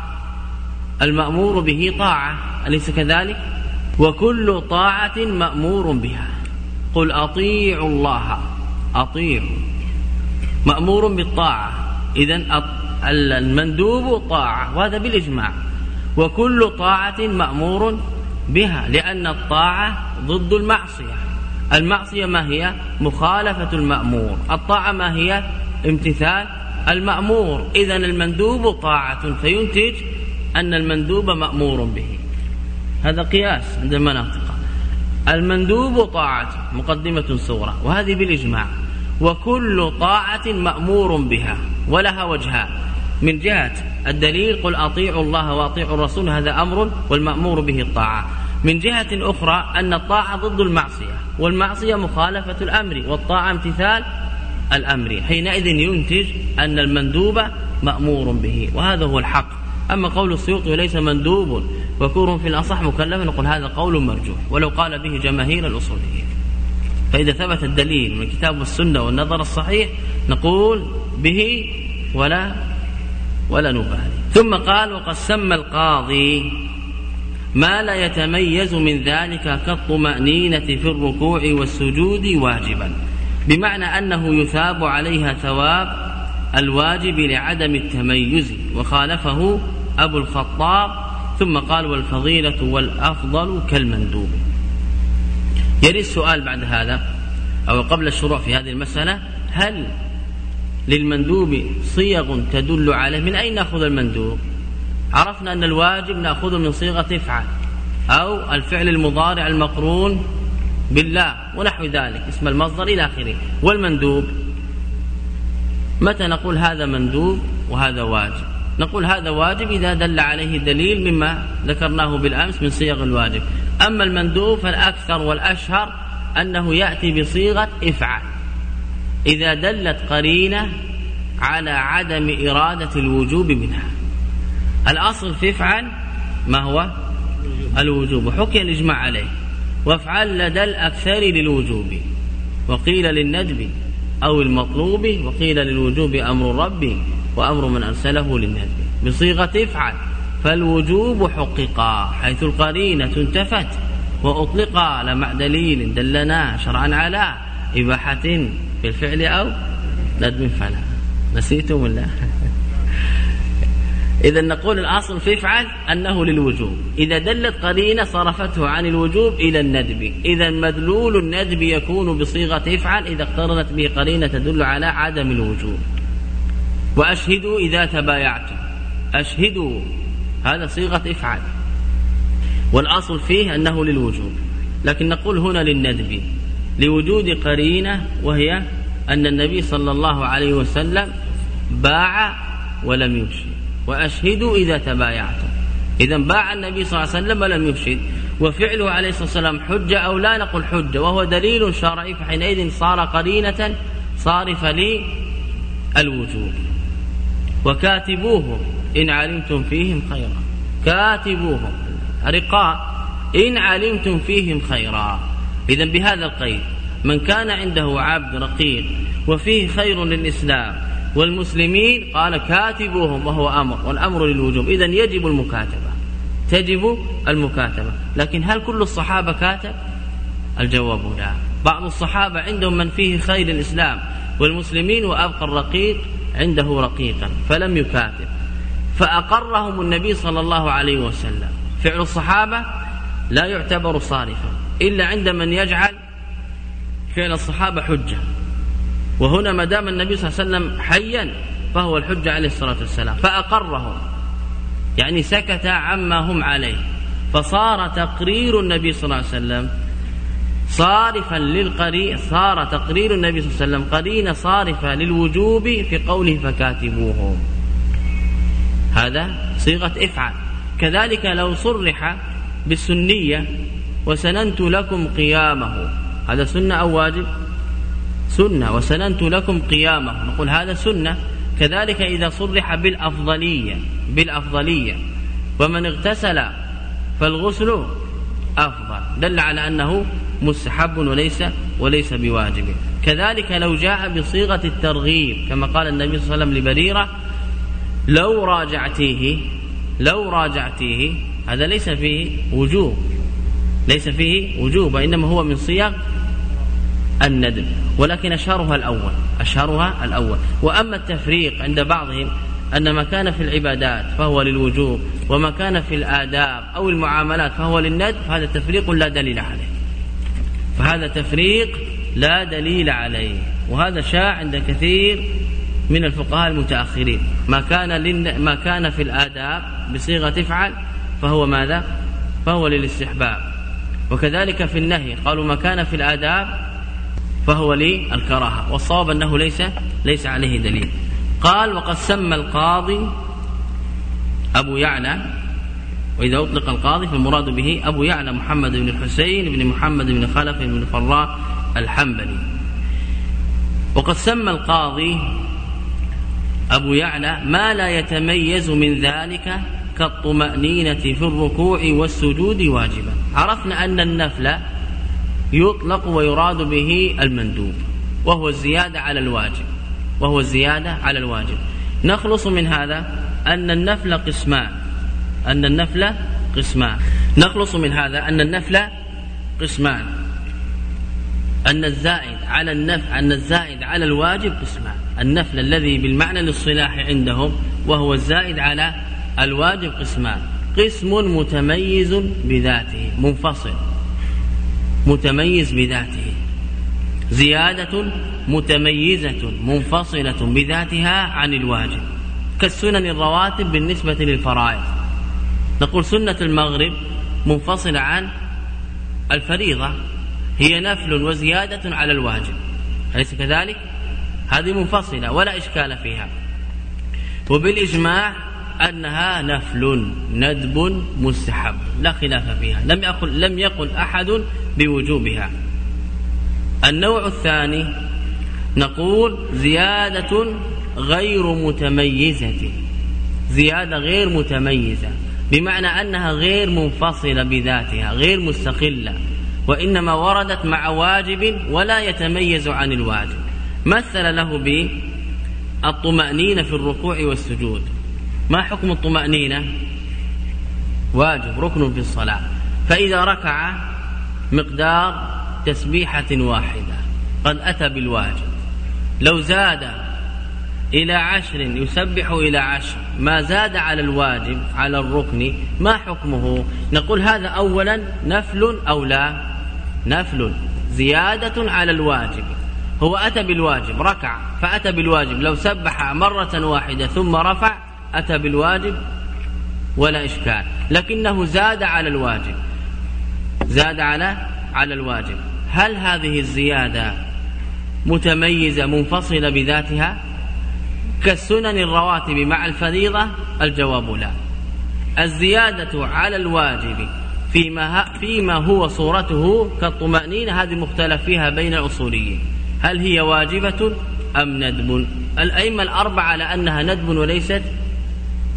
المأمور به طاعة أليس كذلك؟ وكل طاعة مأمور بها. قل أطيعوا الله. أطيعوا. مأمور بالطاعة. إذا المندوب طاعة وهذا بالإجماع. وكل طاعة مأمور بها لأن الطاعة ضد المعصية. المعصية ما هي؟ مخالفة المأمور. الطاعة ما هي؟ امتثال المأمور. إذا المندوب طاعة فينتج أن المندوب مأمور به. هذا قياس عند المناطق. المندوب طاعة مقدمة صغرى وهذه بالإجماع. وكل طاعة مأمور بها ولها وجهان. من جهة الدليل قل أطيعوا الله وأطيعوا الرسول هذا أمر والمأمور به الطاعة. من جهة أخرى أن الطاعة ضد المعصية والمعصية مخالفة الأمر والطاعة امتثال الأمر. حينئذ ينتج أن المندوب مأمور به وهذا هو الحق. أما قول السيوطي وليس مندوب وكور في الأصح مكلف نقول هذا قول مرجوح. ولو قال به جماهير الأصوليين فإذا ثبت الدليل من الكتاب والسنة والنظر الصحيح نقول به ولا ولا نبالي. ثم قال وقد سمى القاضي ما لا يتميز من ذلك كالطمأنينة في الركوع والسجود واجبا. بمعنى أنه يثاب عليها ثواب الواجب لعدم التميز وخالفه أبو الخطاب ثم قال والفضيلة والأفضل كالمندوب. يري السؤال بعد هذا أو قبل الشروع في هذه المسألة هل للمندوب صيغ تدل عليه؟ من أين نأخذ المندوب؟ عرفنا أن الواجب نأخذه من صيغة افعل أو الفعل المضارع المقرون بالله ونحو ذلك اسم المصدر إلى آخره. والمندوب متى نقول هذا مندوب وهذا واجب؟ نقول هذا واجب إذا دل عليه دليل مما ذكرناه بالأمس من صيغ الواجب. أما المندوب فالأكثر والأشهر أنه يأتي بصيغة افعل. إذا دلت قرينة على عدم إرادة الوجوب منها. الأصل في افعل ما هو؟ الوجوب. وحكي الإجماع عليه. وافعل لدى الأكثر للوجوب وقيل للندب أو المطلوب وقيل للوجوب أمر ربي وأمر من أرسله للندب. بصيغة افعل فالوجوب حققا حيث القرينة انتفت وأطلقا لمع دليل دلنا شرعا على إباحة بالفعل أو ندم فلا. نسيتم ولا؟ إذا نقول الأصل في افعل أنه للوجوب. إذا دلت قرينة صرفته عن الوجوب إلى الندب. إذا مدلول الندب يكون بصيغة افعل إذا اقترنت به قرينة تدل على عدم الوجوب. وأشهدوا إذا تبايعتم. أشهدوا. هذا صيغة افعل والأصل فيه أنه للوجوب. لكن نقول هنا للندب. لوجود قرينة وهي أن النبي صلى الله عليه وسلم باع ولم يبشر. وأشهدوا إذا تبايعتم. إذا باع النبي صلى الله عليه وسلم ولم يفسد وفعله عليه الصلاة والسلام حجة أو لا نقول حجة وهو دليل شرعي فحينئذ صار قرينة صارفة للوجوب. وكاتبوهم إن علمتم فيهم خيرا. كاتبوهم رقاء إن علمتم فيهم خيرا. إذا بهذا القيد من كان عنده عبد رقيق وفيه خير للإسلام والمسلمين قال كاتبوهم وهو أمر والأمر للوجوب. إذا يجب المكاتبة تجب المكاتبة. لكن هل كل الصحابة كاتب؟ الجواب لا. بعض الصحابة عندهم من فيه خير الإسلام والمسلمين وأبقى الرقيق عنده رقيقا فلم يكاتب. فأقرهم النبي صلى الله عليه وسلم. فعل الصحابة لا يعتبر صارفا إلا عند من يجعل فعل الصحابة حجة. وهنا ما دام النبي صلى الله عليه وسلم حيا فهو الحجة عليه الصلاة والسلام فأقرهم. يعني سكت عما هم عليه. فصار تقرير النبي صلى الله عليه وسلم صارفا للقري صار تقرير النبي صلى الله عليه وسلم قرين صارفة للوجوب في قوله فكاتبوهم. هذا صيغة افعل كذلك لو صرح بالسنية وسننت لكم قيامه. هذا سنة أو واجب؟ سنة وسننت لكم قيامة. نقول هذا سنة. كذلك إذا صرح بالأفضلية بالأفضلية. ومن اغتسل فالغسل أفضل. دل على أنه مستحب وليس وليس بواجب. كذلك لو جاء بصيغة الترغيب كما قال النبي صلى الله عليه وسلم لبريرة لو راجعتيه لو راجعتيه هذا ليس فيه وجوب. ليس فيه وجوب وإنما هو من صيغ الندب ولكن أشهرها الأول أشهرها الأول. وأما التفريق عند بعضهم أن ما كان في العبادات فهو للوجوب وما كان في الآداب أو المعاملات فهو للندب فهذا تفريق لا دليل عليه. فهذا تفريق لا دليل عليه. وهذا شاع عند كثير من الفقهاء المتأخرين. ما كان لن... ما كان في الآداب بصيغة افعل فهو ماذا؟ فهو للاستحباب. وكذلك في النهي قالوا ما كان في الآداب فهو للكراهة والصواب أنه ليس ليس عليه دليل. قال وقد سمى القاضي أبو يعلى وإذا أطلق القاضي فالمراد به أبو يعلى محمد بن الحسين بن محمد بن خلف بن فراء الحنبلي. وقد سمى القاضي أبو يعلى ما لا يتميز من ذلك كالطمأنينة في الركوع والسجود واجبا. عرفنا أن النفل يطلق ويراد به المندوب وهو الزيادة على الواجب وهو الزيادة على الواجب. نخلص من هذا أن النفل قسمان أن النفل قسمان. نخلص من هذا أن النفل قسمان. أن الزائد على النفع أن الزائد على الواجب قسمان. النفل الذي بالمعنى للصلاح عندهم وهو الزائد على الواجب قسمان. قسم متميز بذاته منفصل. متميز بذاته. زيادة متميزة منفصلة بذاتها عن الواجب. كالسنن الرواتب بالنسبة للفرائض. نقول سنة المغرب منفصلة عن الفريضة هي نفل وزيادة على الواجب. أليس كذلك؟ هذه منفصلة ولا إشكال فيها. وبالإجماع أنها نفل ندب مستحب. لا خلاف فيها. لم يقل, لم يقل أحد بوجوبها النوع الثاني نقول زيادة غير متميزة. زيادة غير متميزة. بمعنى أنها غير منفصلة بذاتها غير مستقلة. وإنما وردت مع واجب ولا يتميز عن الواجب. مثل له بالطمأنينة في الركوع والسجود. ما حكم الطمأنينة؟ واجب ركن في الصلاة. فإذا ركع مقدار تسبيحة واحدة. قد أتى بالواجب. لو زاد إلى عشر يسبح إلى عشر. ما زاد على الواجب على الركن ما حكمه؟ نقول هذا أولا نفل أو لا؟ نفل. زيادة على الواجب. هو أتى بالواجب ركع فأتى بالواجب. لو سبح مرة واحدة ثم رفع أتى بالواجب؟ ولا إشكال. لكنه زاد على الواجب. زاد على على الواجب. هل هذه الزيادة متميزة منفصلة بذاتها؟ كالسنن الرواتب مع الفريضة الجواب لا. الزيادة على الواجب فيما, فيما هو صورته كالطمأنينة هذه مختلف فيها بين الأصوليين. هل هي واجبة أم ندب؟ الأئمة الأربعة على أنها ندب وليست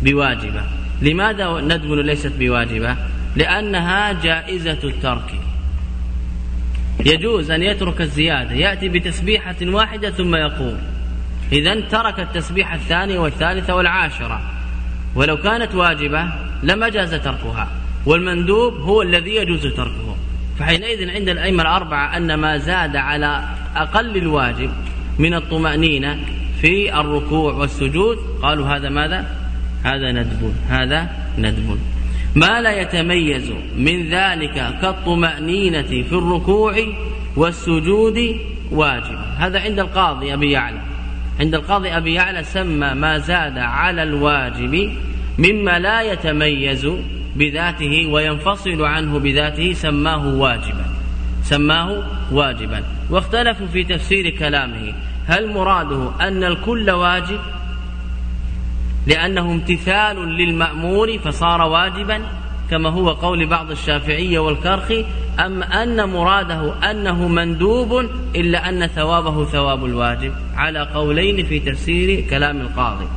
بواجبة. لماذا ندب وليست بواجبة؟ لأنها جائزة الترك. يجوز أن يترك الزيادة يأتي بتسبيحة واحدة ثم يقوم. إذا ترك التسبيحة الثانية والثالثة والعاشرة. ولو كانت واجبة لما جاز تركها. والمندوب هو الذي يجوز تركه. فحينئذ عند الأئمة الأربعة أن ما زاد على أقل الواجب من الطمأنينة في الركوع والسجود. قالوا هذا ماذا؟ هذا ندب هذا ندب. ما لا يتميز من ذلك كالطمأنينة في الركوع والسجود واجب. هذا عند القاضي أبي يعلى. عند القاضي أبي يعلى سمى ما زاد على الواجب مما لا يتميز بذاته وينفصل عنه بذاته سماه واجبا. سماه واجبا. واختلفوا في تفسير كلامه. هل مراده أن الكل واجب؟ لأنه امتثال للمأمور فصار واجبا كما هو قول بعض الشافعية والكرخي أم أن مراده أنه مندوب إلا أن ثوابه ثواب الواجب. على قولين في تفسير كلام القاضي.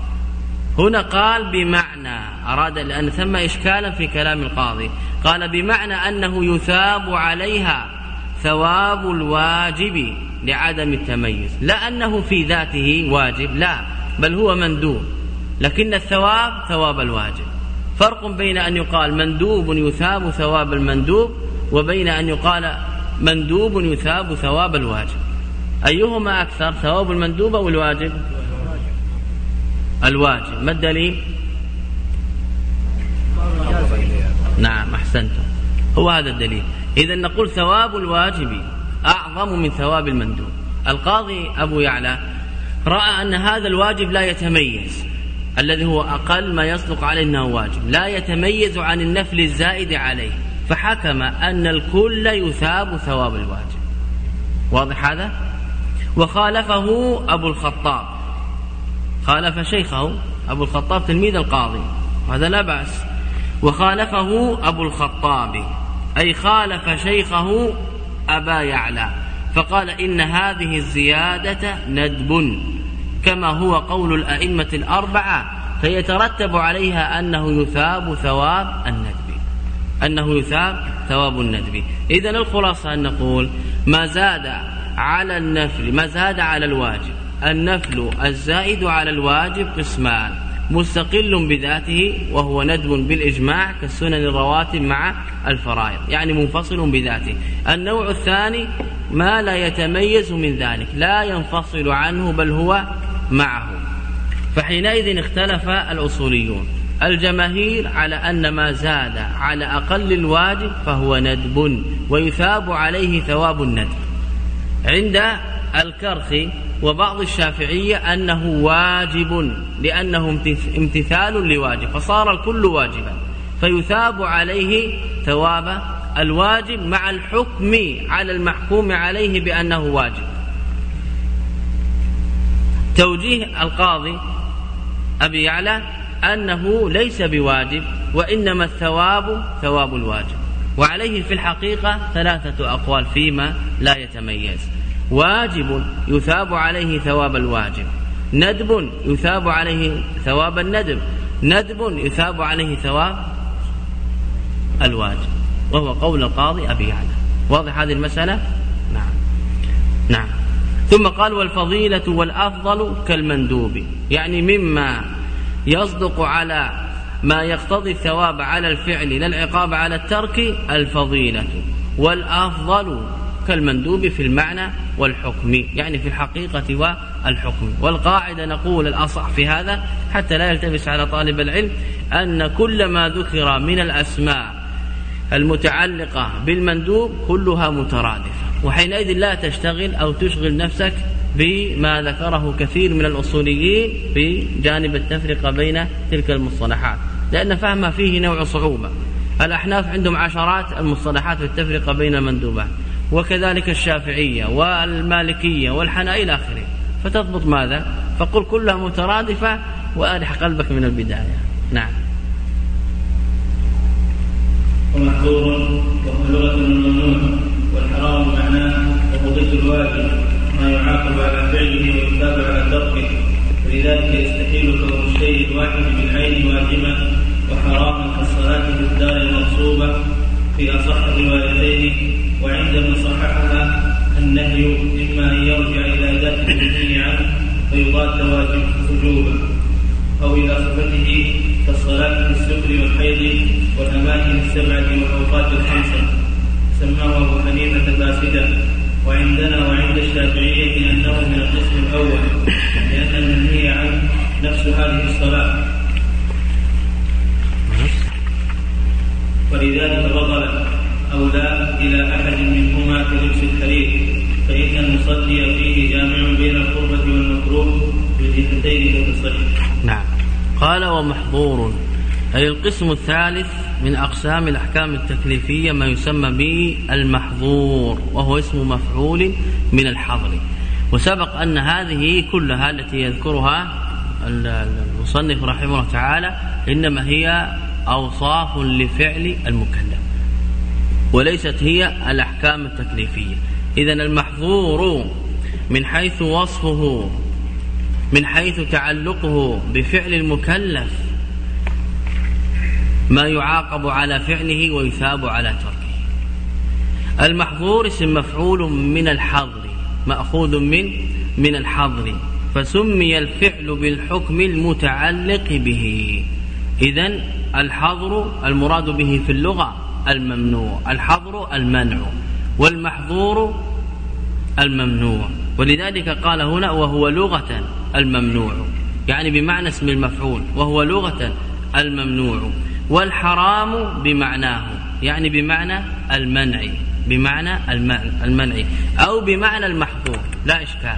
هنا قال بمعنى أراد لأن ثم إشكالا في كلام القاضي. قال بمعنى أنه يثاب عليها ثواب الواجب لعدم التميز. لا أنه في ذاته واجب لا بل هو مندوب. لكن الثواب ثواب الواجب. فرق بين أن يقال مندوب يثاب ثواب المندوب وبين أن يقال مندوب يثاب ثواب الواجب. أيهما أكثر ثواب المندوب أو الواجب؟ الواجب. ما الدليل؟ نعم أحسنتم هو هذا الدليل. إذا نقول ثواب الواجب أعظم من ثواب المندوب. القاضي أبو يعلى رأى أن هذا الواجب لا يتميز. الذي هو أقل ما يصدق عليه أنه واجب. لا يتميز عن النفل الزائد عليه. فحكم أن الكل يثاب ثواب الواجب. واضح هذا؟ وخالفه أبو الخطاب. خالف شيخه أبو الخطاب تلميذ القاضي. وهذا لا بأس. وخالفه أبو الخطاب. أي خالف شيخه أبا يعلى. فقال إن هذه الزيادة ندب. كما هو قول الأئمة الأربعة فيترتب عليها أنه يثاب ثواب الندب. أنه يثاب ثواب الندب. إذا الخلاصة أن نقول ما زاد على النفل ما زاد على الواجب النفل الزائد على الواجب قسمان مستقل بذاته وهو ندب بالإجماع كالسنن الرواتب مع الفرائض يعني منفصل بذاته. النوع الثاني ما لا يتميز من ذلك لا ينفصل عنه بل هو معه فحينئذ اختلف الأصوليون. الجماهير على أن ما زاد على أقل الواجب فهو ندب ويثاب عليه ثواب الندب. عند الكرخي وبعض الشافعية أنه واجب لأنه امتثال لواجب فصار الكل واجبا. فيثاب عليه ثواب الواجب مع الحكم على المحكوم عليه بأنه واجب. توجيه القاضي أبي يعلى أنه ليس بواجب وإنما الثواب ثواب الواجب. وعليه في الحقيقة ثلاثة أقوال فيما لا يتميز. واجب يثاب عليه ثواب الواجب ندب يثاب عليه ثواب الندب ندب يثاب عليه ثواب الواجب. وهو قول القاضي أبي يعلى. واضح هذه المسألة؟ نعم. نعم. ثم قال والفضيلة والأفضل كالمندوب. يعني مما يصدق على ما يقتضي الثواب على الفعل لا العقاب على الترك الفضيلة. والأفضل كالمندوب في المعنى والحكم يعني في الحقيقة والحكم. والقاعدة نقول الأصح في هذا حتى لا يلتبس على طالب العلم أن كل ما ذكر من الأسماء المتعلقة بالمندوب كلها مترادفة. وحينئذ لا تشتغل أو تشغل نفسك بما ذكره كثير من الأصوليين بجانب التفرقة بين تلك المصطلحات لأن فهمها فيه نوع صعوبة. الأحناف عندهم عشرات المصطلحات في التفرقة بين المندوبات وكذلك الشافعية والمالكية والحنائي إلى آخره. فتضبط ماذا؟ فقل كلها مترادفة وأرح قلبك من البداية. نعم. ومحظور وهو لغة والحرام معناه ضد الواجب ما يعاقب على فعله ويثاب على تركه. ولذلك يستحيل كون الشيء الواحد بالعين واجبا وحراما كالصلاة في الدار المغصوبة في أصح الروايتين وعند من صححها النهي إما أن يرجع إلى ذات المنهي عنه فيضاد واجب وجوبا أو إلى صفته كالصلاة في السكر والحيض والأماكن السبعة والأوقات الخمسة. سماه أبو حنيفة فاسدا وعندنا وعند الشافعية أنه من القسم الأول لأن المنهي عنه نفس هذه الصلاة. ولذلك بطل لا إلى أحد منهما كلبس الحرير فإن المصلي فيه جامع بين القربة والمكروه بالجهتين فتصح نعم. قال ومحظور. أي القسم الثالث من أقسام الأحكام التكليفية ما يسمى بالمحظور وهو اسم مفعول من الحظر. وسبق أن هذه كلها التي يذكرها المصنف رحمه الله تعالى إنما هي أوصاف لفعل المكلف وليست هي الأحكام التكليفية. إذا المحظور من حيث وصفه من حيث تعلقه بفعل المكلف ما يعاقب على فعله ويثاب على تركه. المحظور اسم مفعول من الحظر مأخوذ من من الحظر فسمي الفعل بالحكم المتعلق به. إذا الحظر المراد به في اللغة الممنوع الحظر المنع والمحظور الممنوع. ولذلك قال هنا وهو لغة الممنوع يعني بمعنى اسم المفعول وهو لغة الممنوع. والحرام بمعناه يعني بمعنى المنع بمعنى المنع أو بمعنى المحظور لا إشكال.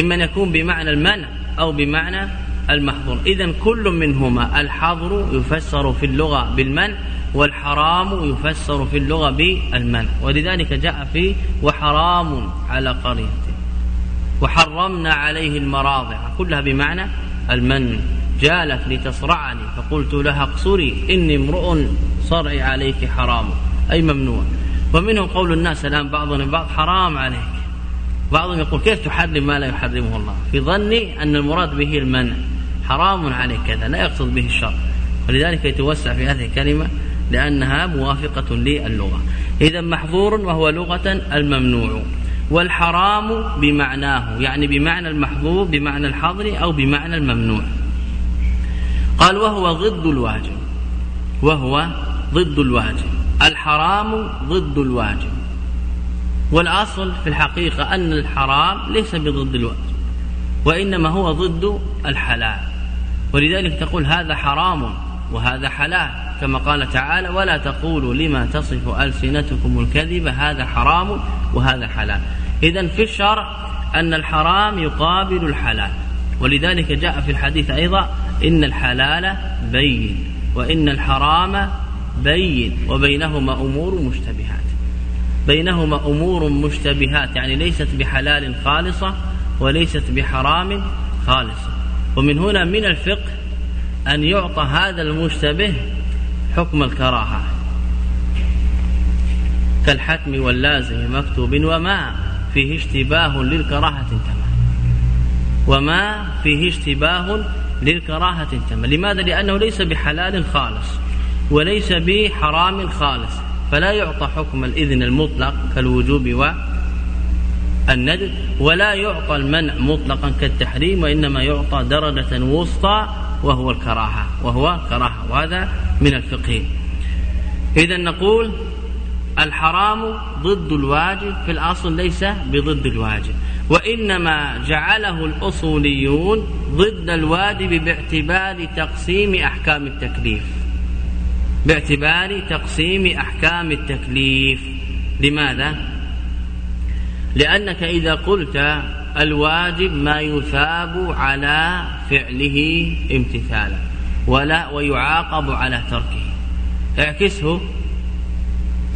إما أن يكون بمعنى المنع أو بمعنى المحظور. إذا كل منهما الحظر يفسر في اللغة بالمنع والحرام يفسر في اللغة بالمنع. ولذلك جاء فيه وحرام على قرية وحرمنا عليه المراضع كلها بمعنى المن جالت لتصرعني. فقلت لها اقصري إني امرؤ صرعي عليك حرام أي ممنوع. ومنهم قول الناس الآن بعضهم بعض حرام عليك. بعضهم يقول كيف تحرم ما لا يحرمه الله؟ في ظني أن المراد به المنع. حرام عليك كذا لا يقصد به الشر ولذلك يتوسع في هذه الكلمة لأنها موافقة للغة. إذا محظور وهو لغة الممنوع. والحرام بمعناه يعني بمعنى المحظور بمعنى الحظر أو بمعنى الممنوع. قال وهو ضد الواجب وهو ضد الواجب الحرام ضد الواجب. والأصل في الحقيقة أن الحرام ليس بضد الواجب وإنما هو ضد الحلال. ولذلك تقول هذا حرام وهذا حلال كما قال تعالى ولا تقولوا لما تصف ألسنتكم الكذب هذا حرام وهذا حلال. إذا في الشرع أن الحرام يقابل الحلال. ولذلك جاء في الحديث أيضا إن الحلال بين وإن الحرام بين وبينهما أمور مشتبهات. بينهما أمور مشتبهات يعني ليست بحلال خالصة وليست بحرام خالصة. ومن هنا من الفقه أن يعطى هذا المشتبه حكم الكراهة. كالحتم واللازم مكتوب وما فيه اشتباه للكراهة تمام وما فيه اشتباه للكراهة تمام لماذا؟ لأنه ليس بحلال خالص وليس بحرام خالص. فلا يعطى حكم الإذن المطلق كالوجوب والندب ولا يعطى المنع مطلقا كالتحريم وإنما يعطى درجة وسطى وهو الكراهة وهو كراهة. وهذا من الفقه. إذا نقول الحرام ضد الواجب في الأصل ليس بضد الواجب. وإنما جعله الأصوليون ضد الواجب باعتبار تقسيم أحكام التكليف. باعتبار تقسيم أحكام التكليف. لماذا؟ لأنك إذا قلت الواجب ما يثاب على فعله امتثالا ولا ويعاقب على تركه. اعكسه.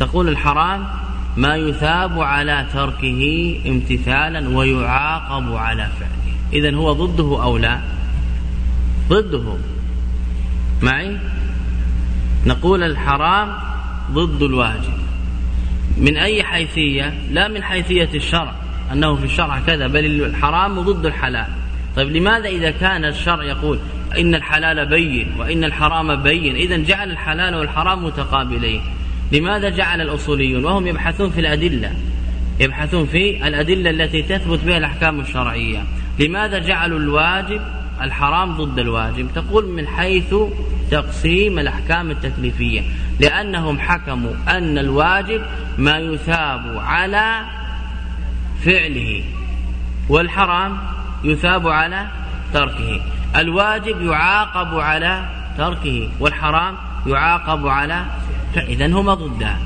تقول الحرام؟ ما يثاب على تركه امتثالا ويعاقب على فعله. إذا هو ضده أو لا؟ ضده. معي؟ نقول الحرام ضد الواجب. من أي حيثية؟ لا من حيثية الشرع أنه في الشرع كذا بل الحرام ضد الحلال. طيب لماذا إذا كان الشرع يقول إن الحلال بين وإن الحرام بين؟ إذا جعل الحلال والحرام متقابلين. لماذا جعل الأصوليون وهم يبحثون في الأدلة؟ يبحثون في الأدلة التي تثبت بها الأحكام الشرعية. لماذا جعلوا الواجب الحرام ضد الواجب؟ تقول من حيث تقسيم الأحكام التكليفية. لأنهم حكموا أن الواجب ما يثاب على فعله والحرام يثاب على تركه. الواجب يعاقب على تركه والحرام يعاقب على فإذا هما ضدان.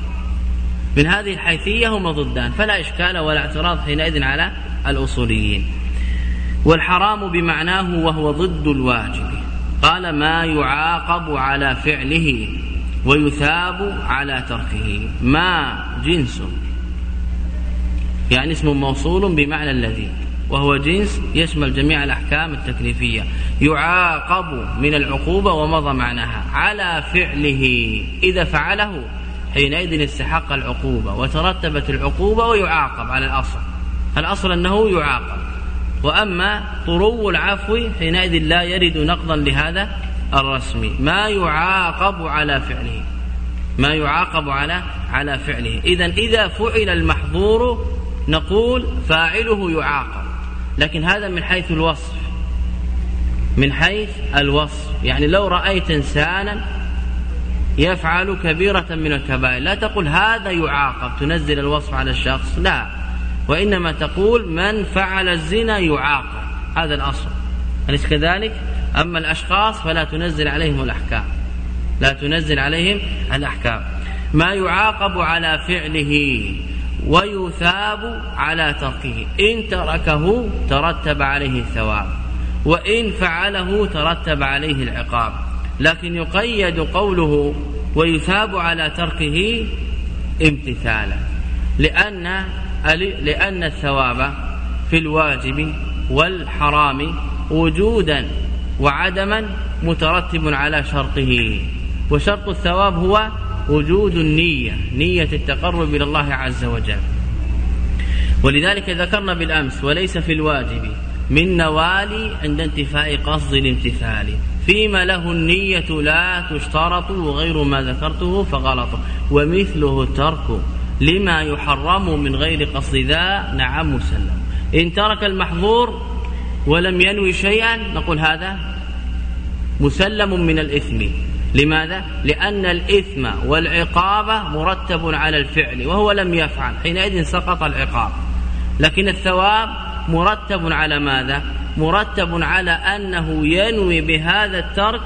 من هذه الحيثية هما ضدان فلا إشكال ولا اعتراض حينئذ على الأصوليين. والحرام بمعناه وهو ضد الواجب. قال ما يعاقب على فعله ويثاب على تركه. ما جنس. يعني اسم موصول بمعنى الذي. وهو جنس يشمل جميع الأحكام التكليفية يعاقب من العقوبة ومضى معناها على فعله إذا فعله حينئذ استحق العقوبة وترتبت العقوبة ويعاقب على الأصل الأصل أنه يعاقب. وأما طرو العفو حينئذ لا يرد نقضا لهذا الرسم ما يعاقب على فعله ما يعاقب على على فعله. إذا إذا فعل المحظور نقول فاعله يعاقب. لكن هذا من حيث الوصف. من حيث الوصف. يعني لو رأيت إنسانا يفعل كبيرة من الكبائر لا تقول هذا يعاقب تنزل الوصف على الشخص لا. وإنما تقول من فعل الزنا يعاقب. هذا الأصل. أليس كذلك؟ أما الأشخاص فلا تنزل عليهم الأحكام. لا تنزل عليهم الأحكام. ما يعاقب على فعله ويثاب على تركه. إن تركه ترتب عليه الثواب وإن فعله ترتب عليه العقاب. لكن يقيد قوله ويثاب على تركه امتثالا لأن لأن الثواب في الواجب والحرام وجودا وعدما مترتب على شرطه. وشرط الثواب هو وجود النية نية التقرب إلى الله عز وجل. ولذلك ذكرنا بالأمس وليس في الواجب من نوالي عند انتفاء قصد الامتثال. فيما له النية لا تشترط وغير ما ذكرته فغلط. ومثله الترك لما يحرم من غير قصد ذا نعم مسلم. إن ترك المحظور ولم ينوي شيئا نقول هذا مسلم من الإثم. لماذا؟ لأن الإثم والعقاب مرتب على الفعل وهو لم يفعل حينئذ سقط العقاب لكن الثواب مرتب على ماذا؟ مرتب على أنه ينوي بهذا الترك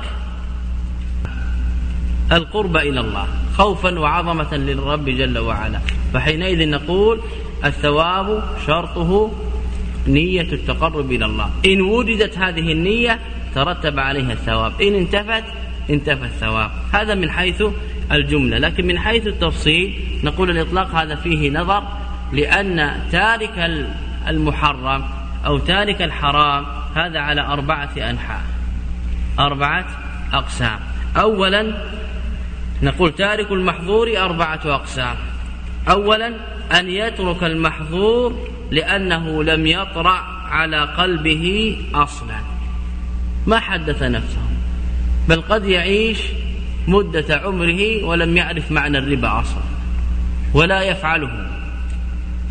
القرب إلى الله خوفا وعظمة للرب جل وعلا فحينئذ نقول الثواب شرطه نية التقرب إلى الله إن وجدت هذه النية ترتب عليها الثواب إن انتفت انتفى الثواب. هذا من حيث الجملة. لكن من حيث التفصيل نقول الإطلاق هذا فيه نظر لأن تارك المحرم أو تارك الحرام هذا على أربعة أنحاء. أربعة أقسام. أولا نقول تارك المحظور أربعة أقسام. أولا أن يترك المحظور لأنه لم يطرأ على قلبه أصلا. ما حدث نفسه؟ بل قد يعيش مدة عمره ولم يعرف معنى الربا أصلا. ولا يفعله.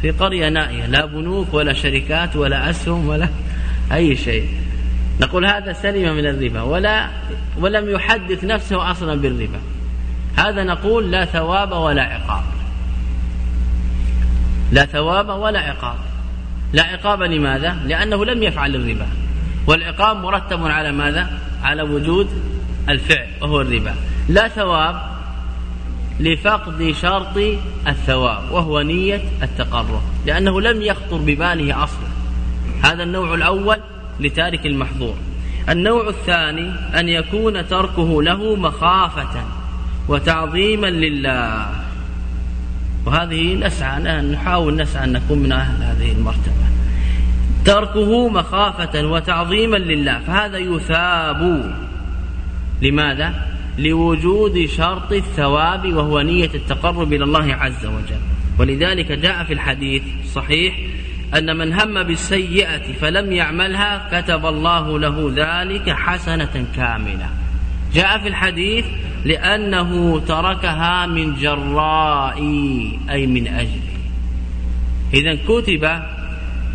في قرية نائية لا بنوك ولا شركات ولا أسهم ولا أي شيء. نقول هذا سلم من الربا ولا ولم يحدث نفسه أصلا بالربا. هذا نقول لا ثواب ولا عقاب. لا ثواب ولا عقاب. لا عقاب لماذا؟ لأنه لم يفعل الربا. والعقاب مرتب على ماذا؟ على وجود الفعل وهو الربا. لا ثواب لفقد شرط الثواب وهو نية التقرب لأنه لم يخطر بباله أصلا. هذا النوع الأول لتارك المحظور. النوع الثاني أن يكون تركه له مخافة وتعظيما لله. وهذه نسعى نحاول نسعى أن نكون من أهل هذه المرتبة. تركه مخافة وتعظيما لله فهذا يثاب لماذا؟ لوجود شرط الثواب وهو نية التقرب إلى الله عز وجل. ولذلك جاء في الحديث صحيح أن من هم بالسيئة فلم يعملها كتب الله له ذلك حسنة كاملة. جاء في الحديث لأنه تركها من جراء أي من أجل. إذا كتب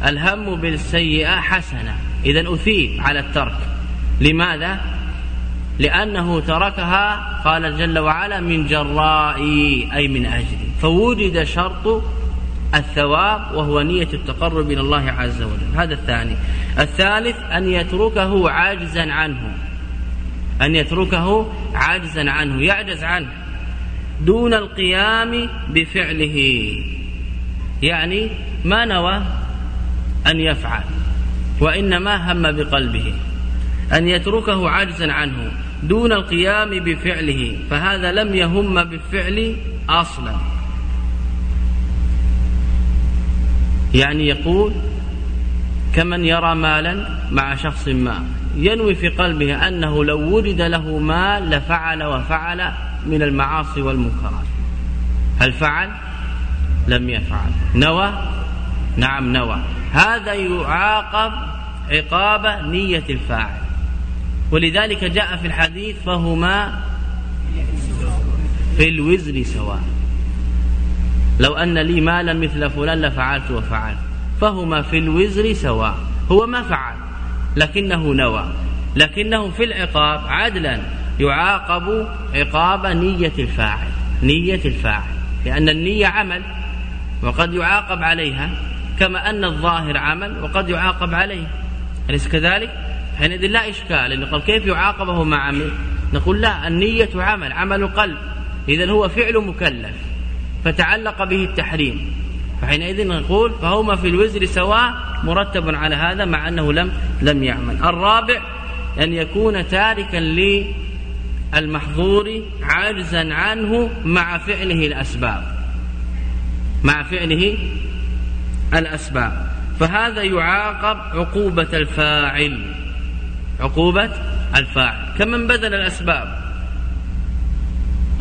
الهم بالسيئة حسنة. إذا أثيب على الترك. لماذا؟ لأنه تركها قال جل وعلا من جراء أي من أجل. فوجد شرط الثواب وهو نية التقرب إلى الله عز وجل. هذا الثاني. الثالث أن يتركه عاجزا عنه. أن يتركه عاجزا عنه يعجز عنه. دون القيام بفعله. يعني ما نوى أن يفعل وإنما هم بقلبه. أن يتركه عاجزا عنه دون القيام بفعله فهذا لم يهم بالفعل أصلا. يعني يقول كمن يرى مالا مع شخص ما ينوي في قلبه أنه لو وجد له مال لفعل وفعل من المعاصي والمنكرات. هل فعل؟ لم يفعل. نوى؟ نعم نوى. هذا يعاقب عقاب نية الفاعل. ولذلك جاء في الحديث فهما في الوزر سواء. لو أن لي مالا مثل فلان لفعلت وفعلت. فهما في الوزر سواء. هو ما فعل لكنه نوى. لكنه في العقاب عدلا. يعاقب عقاب نية الفاعل. نية الفاعل. لأن النية عمل وقد يعاقب عليها كما أن الظاهر عمل وقد يعاقب عليه. أليس كذلك؟ حينئذ لا إشكال نقول كيف يعاقبه ما عمل؟ نقول لا النية عمل عمل قلب. إذا هو فعل مكلف فتعلق به التحريم. فحينئذ نقول فهما في الوزر سواء مرتب على هذا مع أنه لم لم يعمل. الرابع أن يكون تاركا للمحظور عاجزا عنه مع فعله الأسباب. مع فعله الأسباب. فهذا يعاقب عقوبة الفاعل. عقوبة الفاعل. كمن بذل الأسباب؟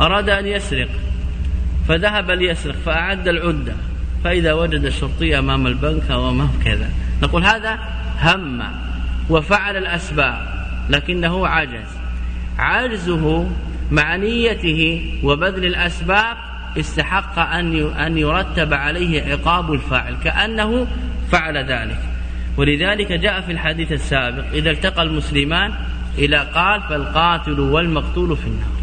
أراد أن يسرق فذهب ليسرق فأعد العدة فإذا وجد الشرطي أمام البنك أو أمام كذا. نقول هذا هم وفعل الأسباب لكنه عجز. عجزه مع نيته وبذل الأسباب استحق أن أن يرتب عليه عقاب الفاعل كأنه فعل ذلك. ولذلك جاء في الحديث السابق إذا التقى المسلمان إلى قال فالقاتل والمقتول في النار.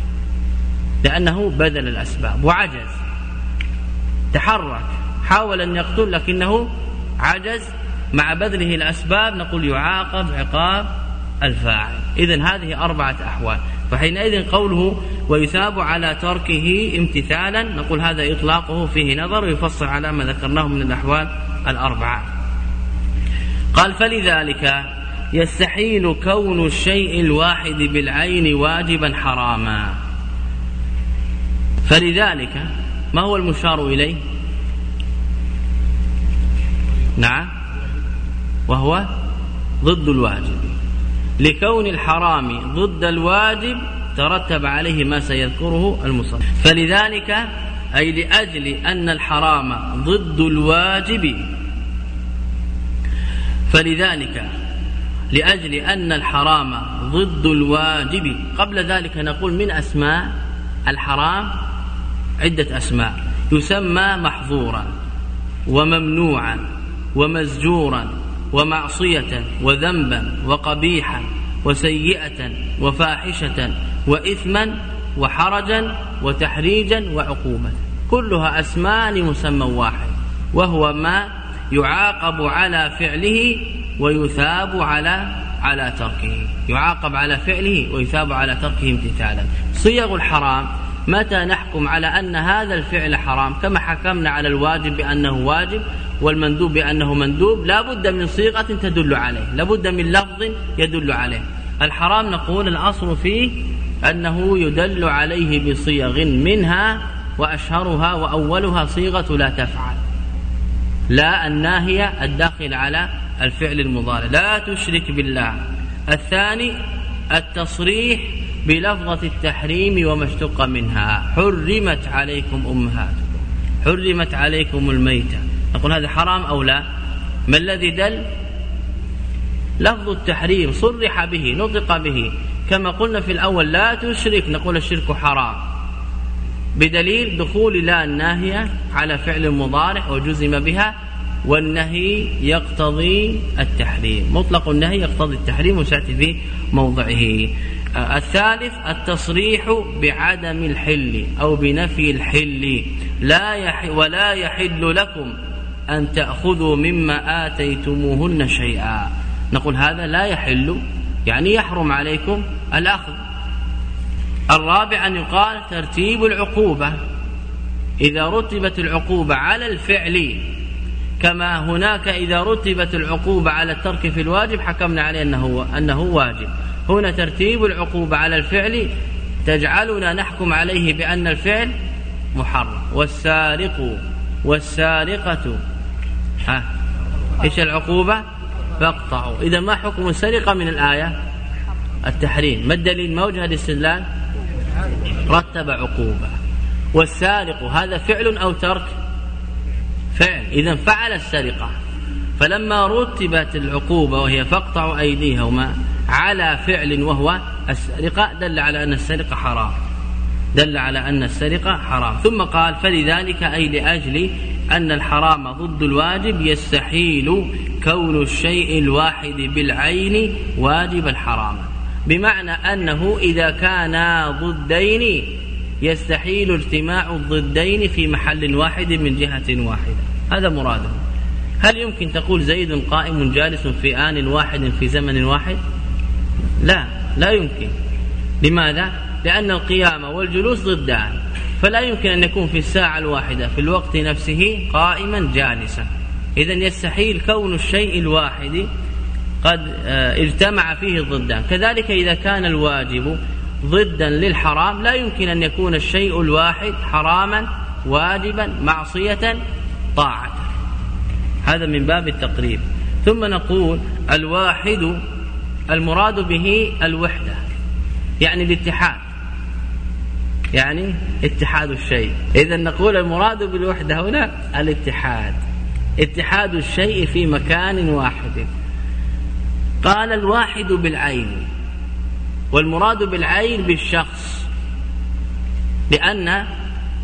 لأنه بذل الأسباب وعجز. تحرك. حاول أن يقتل لكنه عجز. مع بذله الأسباب نقول يعاقب عقاب الفاعل. إذا هذه أربعة أحوال. فحينئذ قوله ويثاب على تركه امتثالا نقول هذا إطلاقه فيه نظر ويفصل على ما ذكرناه من الأحوال الأربعة. قال فلذلك يستحيل كون الشيء الواحد بالعين واجبا حراما. فلذلك ما هو المشار إليه؟ نعم. وهو ضد الواجب. لكون الحرام ضد الواجب ترتب عليه ما سيذكره المصنف. فلذلك أي لأجل أن الحرام ضد الواجب فلذلك لأجل أن الحرام ضد الواجب قبل ذلك نقول من أسماء الحرام؟ عدة أسماء. يسمى محظورا وممنوعا ومزجورا ومعصية وذنبا وقبيحا وسيئة وفاحشة وإثما وحرجا وتحريجا وعقوبة. كلها أسماء لمسمى واحد وهو ما يعاقب على فعله ويثاب على على تركه. يعاقب على فعله ويثاب على تركه امتثالا. صيغ الحرام متى نحكم على أن هذا الفعل حرام؟ كما حكمنا على الواجب بأنه واجب والمندوب بأنه مندوب. لا بد من صيغة تدل عليه. لا بد من لفظ يدل عليه. الحرام نقول الأصل فيه أنه يدل عليه بصيغ منها وأشهرها وأولها صيغة لا تفعل. لا الناهية الداخل على الفعل المضارع. لا تشرك بالله. الثاني التصريح بلفظة التحريم وما اشتق منها. حرمت عليكم أمهاتكم. حرمت عليكم الميتة. نقول هذا حرام أو لا؟ ما الذي دل؟ لفظ التحريم صرح به نطق به. كما قلنا في الأول لا تشرك. نقول الشرك حرام. بدليل دخول لا الناهية على فعل مضارع وجزم بها والنهي يقتضي التحريم. مطلق النهي يقتضي التحريم وسيأتي في موضعه. الثالث التصريح بعدم الحل أو بنفي الحل. لا يح ولا يحل لكم أن تأخذوا مما آتيتموهن شيئا. نقول هذا لا يحل يعني يحرم عليكم الأخذ. الرابع أن يقال ترتيب العقوبة. إذا رتبت العقوبة على الفعل كما هناك إذا رتبت العقوبة على الترك في الواجب حكمنا عليه أنه, أنه واجب. هنا ترتيب العقوبة على الفعل تجعلنا نحكم عليه بأن الفعل محرم. والسارق والسارقة. ها إيش العقوبة؟ فاقطعوا. إذا ما حكم السرقة من الآية؟ التحريم. ما الدليل؟ ما وجه الاستدلال؟ رتب عقوبة. والسارق هذا فعل أو ترك؟ فعل. إذا فعل السرقة. فلما رتبت العقوبة وهي فاقطعوا أيديهما على فعل وهو السرقة دل على أن السرقة حرام. دل على أن السرقة حرام. ثم قال فلذلك أي لأجل أن الحرام ضد الواجب يستحيل كون الشيء الواحد بالعين واجب الحرام بمعنى أنه إذا كانا ضدين يستحيل اجتماع الضدين في محل واحد من جهة واحدة. هذا مراده. هل يمكن تقول زيد قائم جالس في آن واحد في زمن واحد؟ لا لا يمكن. لماذا؟ لأن القيام والجلوس ضدان. فلا يمكن أن يكون في الساعة الواحدة في الوقت نفسه قائما جالسا. إذا يستحيل كون الشيء الواحد قد آه، اجتمع فيه الضدان كذلك إذا كان الواجب ضدا للحرام لا يمكن أن يكون الشيء الواحد حراما واجبا معصية طاعة. هذا من باب التقريب. ثم نقول الواحد المراد به الوحدة يعني الاتحاد. يعني اتحاد الشيء. إذا نقول المراد بالوحدة هنا الاتحاد. اتحاد الشيء في مكان واحد. قال الواحد بالعين والمراد بالعين بالشخص لأن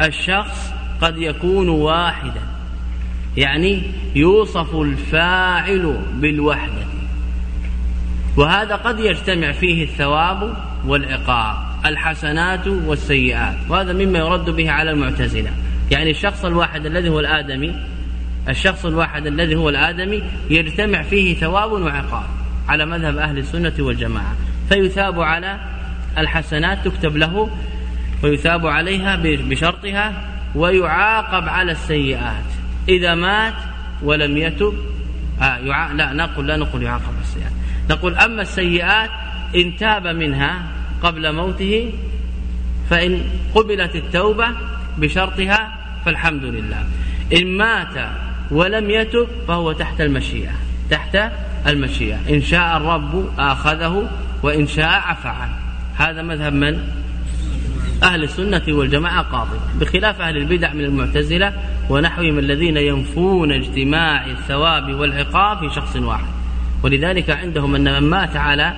الشخص قد يكون واحدا يعني يوصف الفاعل بالوحدة وهذا قد يجتمع فيه الثواب والعقاب الحسنات والسيئات وهذا مما يرد به على المعتزلة يعني الشخص الواحد الذي هو الآدمي الشخص الواحد الذي هو الآدمي يجتمع فيه ثواب وعقاب. على مذهب أهل السنة والجماعة. فيثاب على الحسنات تكتب له ويثاب عليها بشرطها ويعاقب على السيئات. إذا مات ولم يتب آه يع... لا نقول لا نقول يعاقب السيئات. نقول أما السيئات إن تاب منها قبل موته فإن قبلت التوبة بشرطها فالحمد لله. إن مات ولم يتب فهو تحت المشيئة تحت المشيئة. إن شاء الرب آخذه وإن شاء عفى عنه هذا مذهب من؟ أهل السنة والجماعة قاضي. بخلاف أهل البدع من المعتزلة ونحوهم الذين ينفون اجتماع الثواب والعقاب في شخص واحد. ولذلك عندهم أن من مات على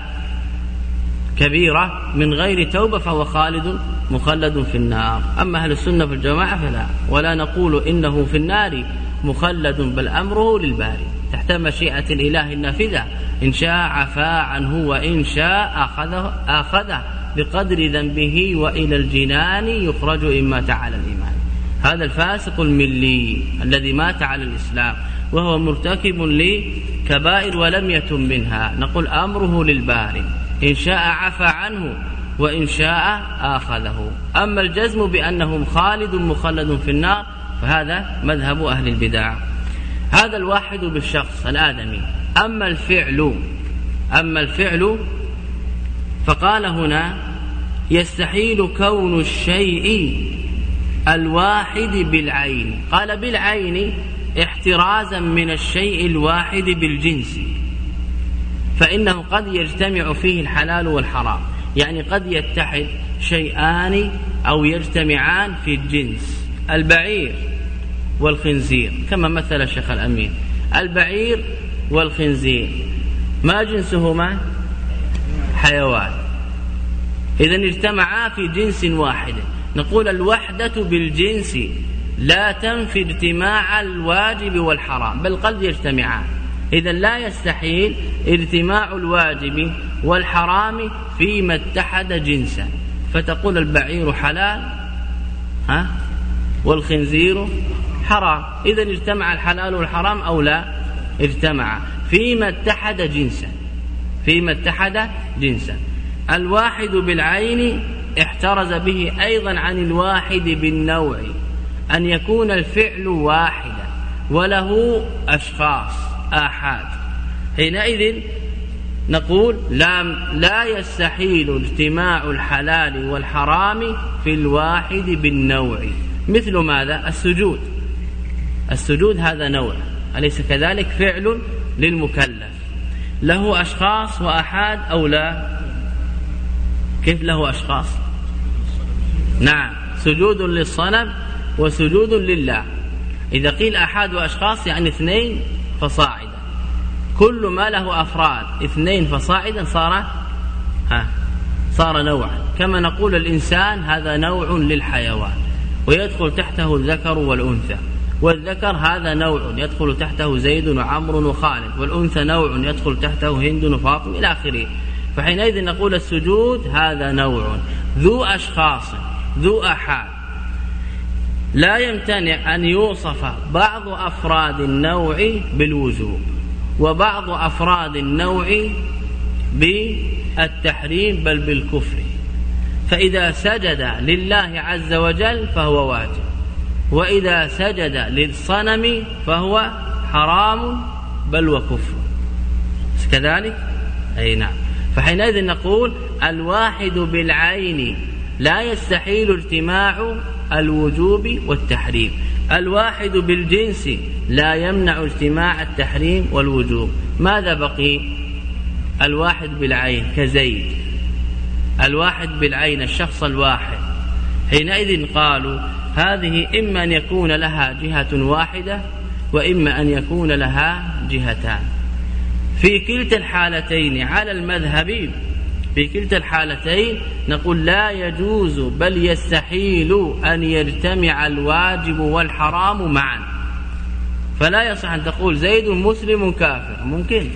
كبيرة من غير توبة فهو خالد مخلد في النار. أما أهل السنة في الجماعة فلا. ولا نقول إنه في النار مخلد بل أمره للباري. تحت مشيئة الإله النافذة. إن شاء عفا عنه وإن شاء أخذه, أخذه بقدر ذنبه وإلى الجنان يخرج إن مات على الإيمان. هذا الفاسق الملي الذي مات على الإسلام وهو مرتكب لكبائر ولم يتم منها. نقول أمره للباري. إن شاء عفى عنه وإن شاء آخذه. أما الجزم بأنهم خالد مخلد في النار فهذا مذهب أهل البدع. هذا الواحد بالشخص الآدمي. أما الفعل أما الفعل فقال هنا يستحيل كون الشيء الواحد بالعين. قال بالعين احترازا من الشيء الواحد بالجنس. فإنه قد يجتمع فيه الحلال والحرام. يعني قد يتحد شيئان أو يجتمعان في الجنس. البعير. والخنزير كما مثل الشيخ الأمين. البعير والخنزير. ما جنسهما؟ حيوان. إذا اجتمعا في جنس واحد. نقول الوحدة بالجنس لا تنفي اجتماع الواجب والحرام بل قد يجتمعان. إذا لا يستحيل اجتماع الواجب والحرام فيما اتحد جنسا. فتقول البعير حلال ها؟ والخنزير حرام. إذا اجتمع الحلال والحرام أو لا؟ اجتمع. فيما اتحد جنسا. فيما اتحد جنسا. الواحد بالعين احترز به أيضا عن الواحد بالنوع. أن يكون الفعل واحدا. وله أشخاص آحاد. حينئذ نقول لا, لا يستحيل اجتماع الحلال والحرام في الواحد بالنوع. مثل ماذا؟ السجود. السجود هذا نوع أليس كذلك فعل للمكلف؟ له أشخاص وأحاد أو لا؟ كيف له أشخاص؟ نعم سجود للصنم وسجود لله. إذا قيل أحد وأشخاص يعني اثنين فصاعدا. كل ما له أفراد اثنين فصاعدا صار ها صار نوعا. كما نقول الإنسان هذا نوع للحيوان ويدخل تحته الذكر والأنثى. والذكر هذا نوع يدخل تحته زيد وعمر وخالد والأنثى نوع يدخل تحته هند وفاطم إلى آخره. فحينئذ نقول السجود هذا نوع. ذو أشخاص ذو أحاد. لا يمتنع أن يوصف بعض أفراد النوع بالوجوب وبعض أفراد النوع بالتحريم بل بالكفر. فإذا سجد لله عز وجل فهو واجب. وإذا سجد للصنم فهو حرام بل وكفر كذلك؟ أي نعم. فحينئذ نقول الواحد بالعين لا يستحيل اجتماع الوجوب والتحريم. الواحد بالجنس لا يمنع اجتماع التحريم والوجوب. ماذا بقي؟ الواحد بالعين كزيد. الواحد بالعين الشخص الواحد. حينئذ قالوا هذه إما أن يكون لها جهة واحدة وإما أن يكون لها جهتان. في كلتا الحالتين على المذهب في كلتا الحالتين نقول لا يجوز بل يستحيل أن يجتمع الواجب والحرام معا. فلا يصح أن تقول زيد مسلم كافر ممكن.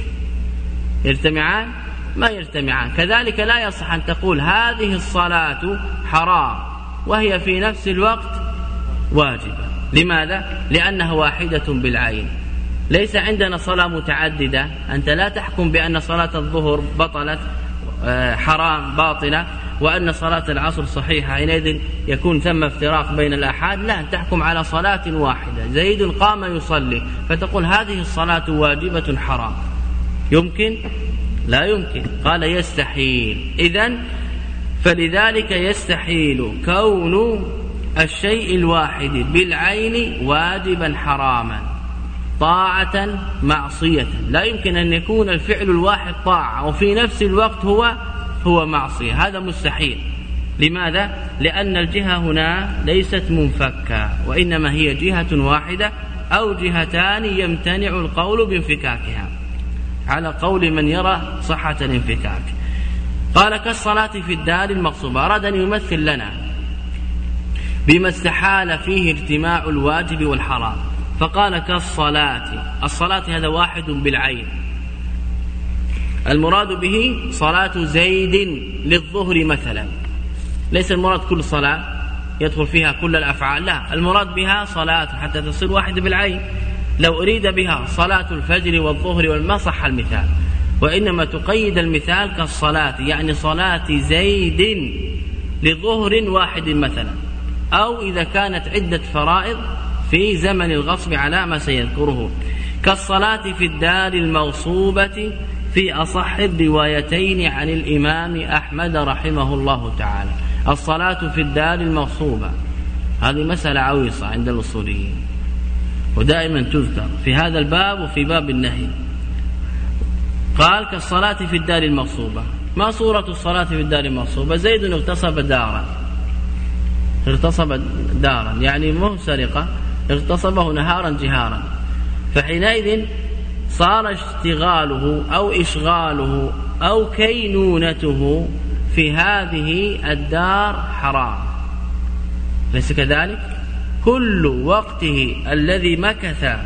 يجتمعان؟ ما يجتمعان. كذلك لا يصح أن تقول هذه الصلاة حرام وهي في نفس الوقت واجبة لماذا؟ لأنها واحدة بالعين. ليس عندنا صلاة متعددة. أنت لا تحكم بأن صلاة الظهر بطلت آه، حرام باطلة وأن صلاة العصر صحيحة. حينئذ يكون ثم افتراق بين الآحاد. لا تحكم على صلاة واحدة. زيد قام يصلي فتقول هذه الصلاة واجبة حرام. يمكن؟ لا يمكن. قال يستحيل. إذا فلذلك يستحيل كون الشيء الواحد بالعين واجبا حراما طاعة معصية. لا يمكن أن يكون الفعل الواحد طاعة وفي نفس الوقت هو هو معصية. هذا مستحيل. لماذا؟ لأن الجهة هنا ليست منفكة وإنما هي جهة واحدة أو جهتان يمتنع القول بانفكاكها. على قول من يرى صحة الانفكاك. قال كالصلاة في الدار المغصوبة. أراد أن يمثل لنا بما استحال فيه اجتماع الواجب والحرام. فقال كالصلاة. الصلاة هذا واحد بالعين. المراد به صلاة زيد للظهر مثلا. ليس المراد كل صلاة يدخل فيها كل الأفعال. لا المراد بها صلاة حتى تصير واحد بالعين. لو أريد بها صلاة الفجر والظهر والما صح المثال. وإنما تقيد المثال كالصلاة يعني صلاة زيد لظهر واحد مثلا. أو إذا كانت عدة فرائض في زمن الغصب على ما سيذكره. كالصلاة في الدار المغصوبة في أصح الروايتين عن الإمام أحمد رحمه الله تعالى. الصلاة في الدار المغصوبة هذه مسألة عويصة عند الأصوليين. ودائما تذكر في هذا الباب وفي باب النهي. قال كالصلاة في الدار المغصوبة ما صورة الصلاة في الدار المغصوبة زيد اغتصب دارا. اغتصب دارا يعني مو سرقة اغتصبه نهارا جهارا. فحينئذ صار اشتغاله أو إشغاله أو كينونته في هذه الدار حرام. ليس كذلك؟ كل وقته الذي مكث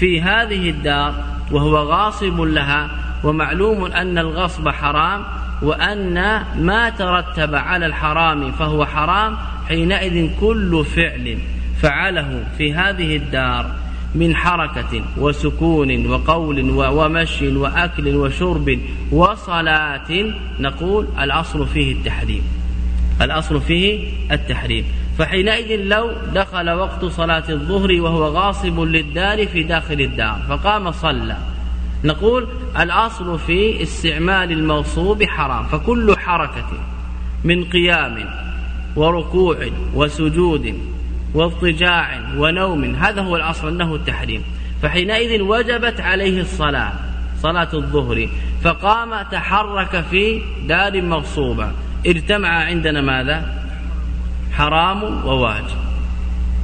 في هذه الدار وهو غاصب لها ومعلوم أن الغصب حرام وأن ما ترتب على الحرام فهو حرام حينئذ كل فعل فعله في هذه الدار من حركة وسكون وقول ومشي وأكل وشرب وصلاة نقول الأصل فيه التحريم. الأصل فيه التحريم. فحينئذ لو دخل وقت صلاة الظهر وهو غاصب للدار في داخل الدار فقام صلى. نقول الأصل في استعمال الموصوب حرام فكل حركة من قيام وركوع وسجود واضطجاع ونوم هذا هو الأصل أنه التحريم. فحينئذ وجبت عليه الصلاة صلاة الظهر فقام تحرك في دار مغصوبة اجتمع عندنا ماذا؟ حرام وواجب.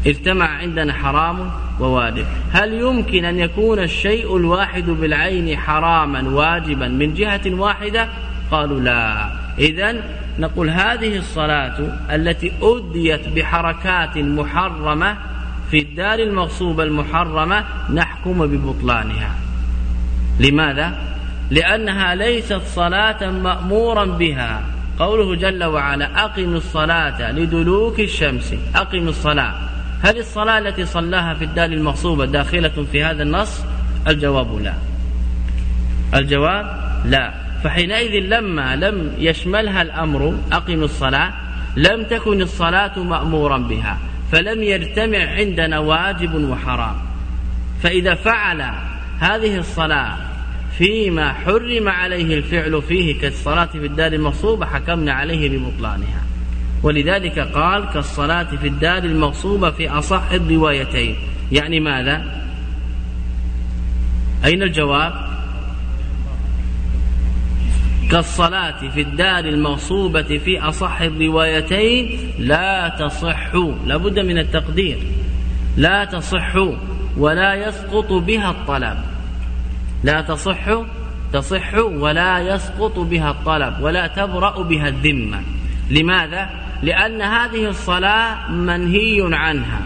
اجتمع عندنا حرام وواجب هل يمكن أن يكون الشيء الواحد بالعين حراما واجبا من جهة واحدة؟ قالوا لا. إذا نقول هذه الصلاة التي أديت بحركات محرمة في الدار المغصوبة المحرمة نحكم ببطلانها. لماذا؟ لأنها ليست صلاة مأمورا بها. قوله جل وعلا أقم الصلاة لدلوك الشمس. أقم الصلاة. هل الصلاة التي صلاها في الدار المغصوبة داخلة في هذا النص؟ الجواب لا. الجواب لا. فحينئذ لما لم يشملها الأمر أقم الصلاة لم تكن الصلاة مأمورا بها فلم يجتمع عندنا واجب وحرام. فإذا فعل هذه الصلاة فيما حرم عليه الفعل فيه كالصلاة في الدار المغصوبة حكمنا عليه ببطلانها. ولذلك قال كالصلاة في الدار المغصوبة في أصح الروايتين. يعني ماذا؟ أين الجواب؟ كالصلاة في الدار المغصوبة في أصح الروايتين لا تصح لابد من التقدير. لا تصح ولا يسقط بها الطلب. لا تصح تصح ولا يسقط بها الطلب ولا تبرأ بها الذمة. لماذا؟ لأن هذه الصلاة منهي عنها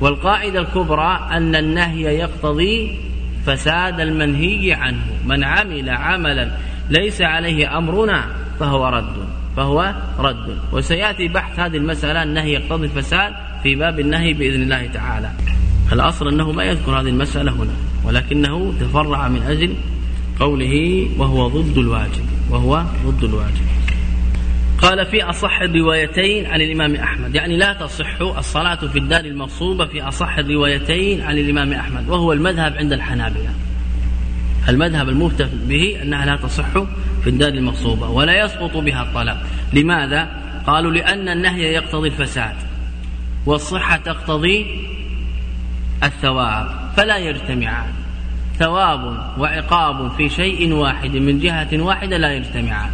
والقاعدة الكبرى أن النهي يقتضي فساد المنهي عنه من عمل عملا ليس عليه أمرنا فهو رد فهو رد. وسيأتي بحث هذه المسألة النهي يقتضي الفساد في باب النهي بإذن الله تعالى. الأصل أنه ما يذكر هذه المسألة هنا ولكنه تفرع من أجل قوله وهو ضد الواجب وهو ضد الواجب. قال في أصح الروايتين عن الإمام أحمد. يعني لا تصح الصلاة في الدار المغصوبة في أصح الروايتين عن الإمام أحمد وهو المذهب عند الحنابلة. المذهب المفتى به أنها لا تصح في الدار المغصوبة ولا يسقط بها الطلاق. لماذا؟ قالوا لأن النهي يقتضي الفساد والصحة تقتضي الثواب فلا يجتمعان. ثواب وعقاب في شيء واحد من جهة واحدة لا يجتمعان.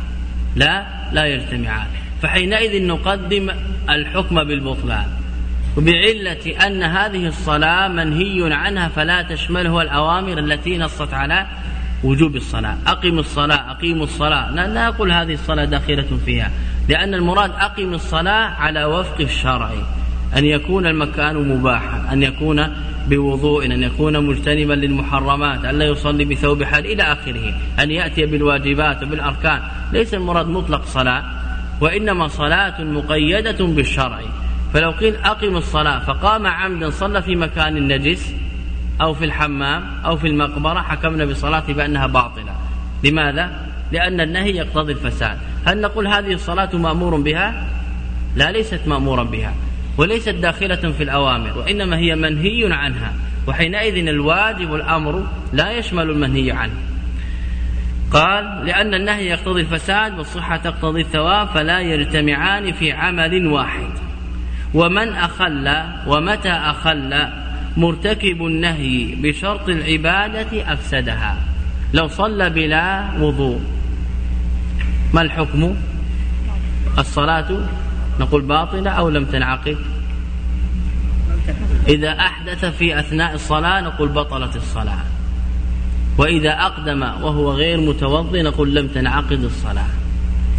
لا لا يجتمعان. فحينئذ نقدم الحكم بالبطلان. بعلة أن هذه الصلاة منهي عنها فلا تشمله الأوامر التي نصت على وجوب الصلاة. أقم الصلاة أقيم الصلاة. لا نقول هذه الصلاة داخلة فيها. لأن المراد أقم الصلاة على وفق الشرع. أن يكون المكان مباحا أن يكون بوضوء أن يكون مجتنبا للمحرمات أن لا يصلي بثوب حال إلى آخره أن يأتي بالواجبات وبالأركان. ليس المراد مطلق صلاة وإنما صلاة مقيدة بالشرع. فلو قيل أقم الصلاة فقام عمدا صلى في مكان نجس أو في الحمام أو في المقبرة حكمنا بصلاته بأنها باطلة. لماذا؟ لأن النهي يقتضي الفساد. هل نقول هذه الصلاة مأمور بها؟ لا ليست مأمورا بها. وليست داخلة في الأوامر وإنما هي منهي عنها. وحينئذ الواجب الأمر لا يشمل المنهي عنه. قال لأن النهي يقتضي الفساد والصحة تقتضي الثواب فلا يجتمعان في عمل واحد. ومن أخل ومتى أخل مرتكب النهي بشرط العبادة أفسدها. لو صلى بلا وضوء ما الحكم؟ الصلاة نقول باطلة أو لم تنعقد؟ إذا أحدث في أثناء الصلاة نقول بطلت الصلاة. وإذا أقدم وهو غير متوضي نقول لم تنعقد الصلاة.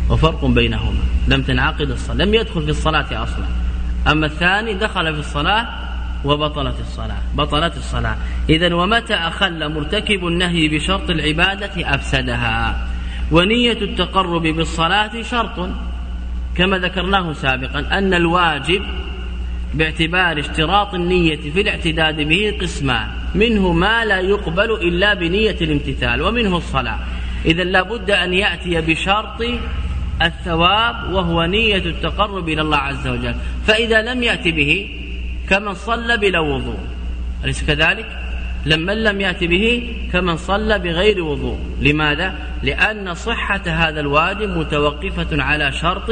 وفرق بينهما. لم تنعقد الصلاة. لم يدخل في الصلاة أصلا. أما الثاني دخل في الصلاة وبطلت الصلاة. بطلت الصلاة. إذا ومتى أخل مرتكب النهي بشرط العبادة أفسدها. ونية التقرب بالصلاة شرط. كما ذكرناه سابقا أن الواجب باعتبار اشتراط النية في الاعتداد به قسمان منه ما لا يقبل إلا بنية الامتثال ومنه الصلاة. إذا لابد أن يأتي بشرط الثواب وهو نية التقرب إلى الله عز وجل. فإذا لم يأتي به كمن صلى بلا وضوء. أليس كذلك؟ لما لم يأتي به كمن صلى بغير وضوء. لماذا؟ لأن صحة هذا الواجب متوقفة على شرط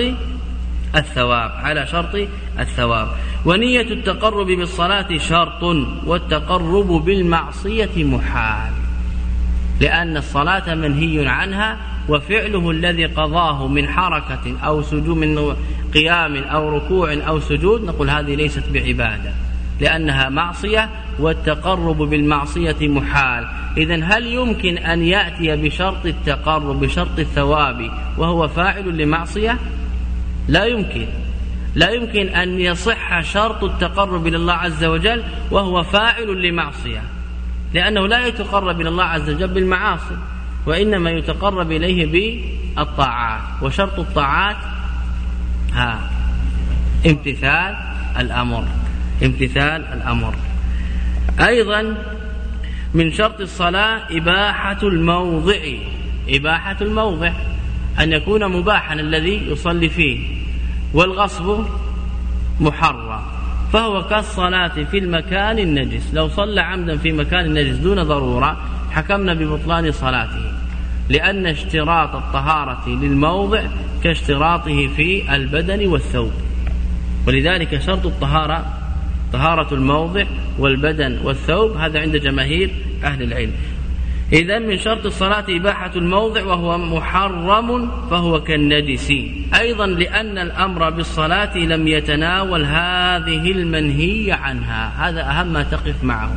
الثواب على شرط الثواب. ونية التقرب بالصلاة شرط والتقرب بالمعصية محال. لأن الصلاة منهي عنها وفعله الذي قضاه من حركة أو سجود من قيام أو ركوع أو سجود نقول هذه ليست بعبادة. لأنها معصية والتقرب بالمعصية محال. إذا هل يمكن أن يأتي بشرط التقرب بشرط الثواب وهو فاعل لمعصية؟ لا يمكن. لا يمكن أن يصح شرط التقرب إلى الله عز وجل وهو فاعل لمعصية لأنه لا يتقرب إلى الله عز وجل بالمعاصي وإنما يتقرب إليه بالطاعات. وشرط الطاعات؟ ها امتثال الأمر. امتثال الأمر. أيضا من شرط الصلاة إباحة الموضع إباحة الموضع أن يكون مباحا الذي يصلي فيه والغصب محرم. فهو كالصلاة في المكان النجس. لو صلى عمدا في مكان النجس دون ضرورة حكمنا ببطلان صلاته. لأن اشتراط الطهارة للموضع كاشتراطه في البدن والثوب. ولذلك شرط الطهارة طهارة الموضع والبدن والثوب هذا عند جماهير أهل العلم. إذا من شرط الصلاة إباحة الموضع وهو محرم فهو كالنجس أيضا لأن الأمر بالصلاة لم يتناول هذه المنهي عنها. هذا أهم ما تقف معه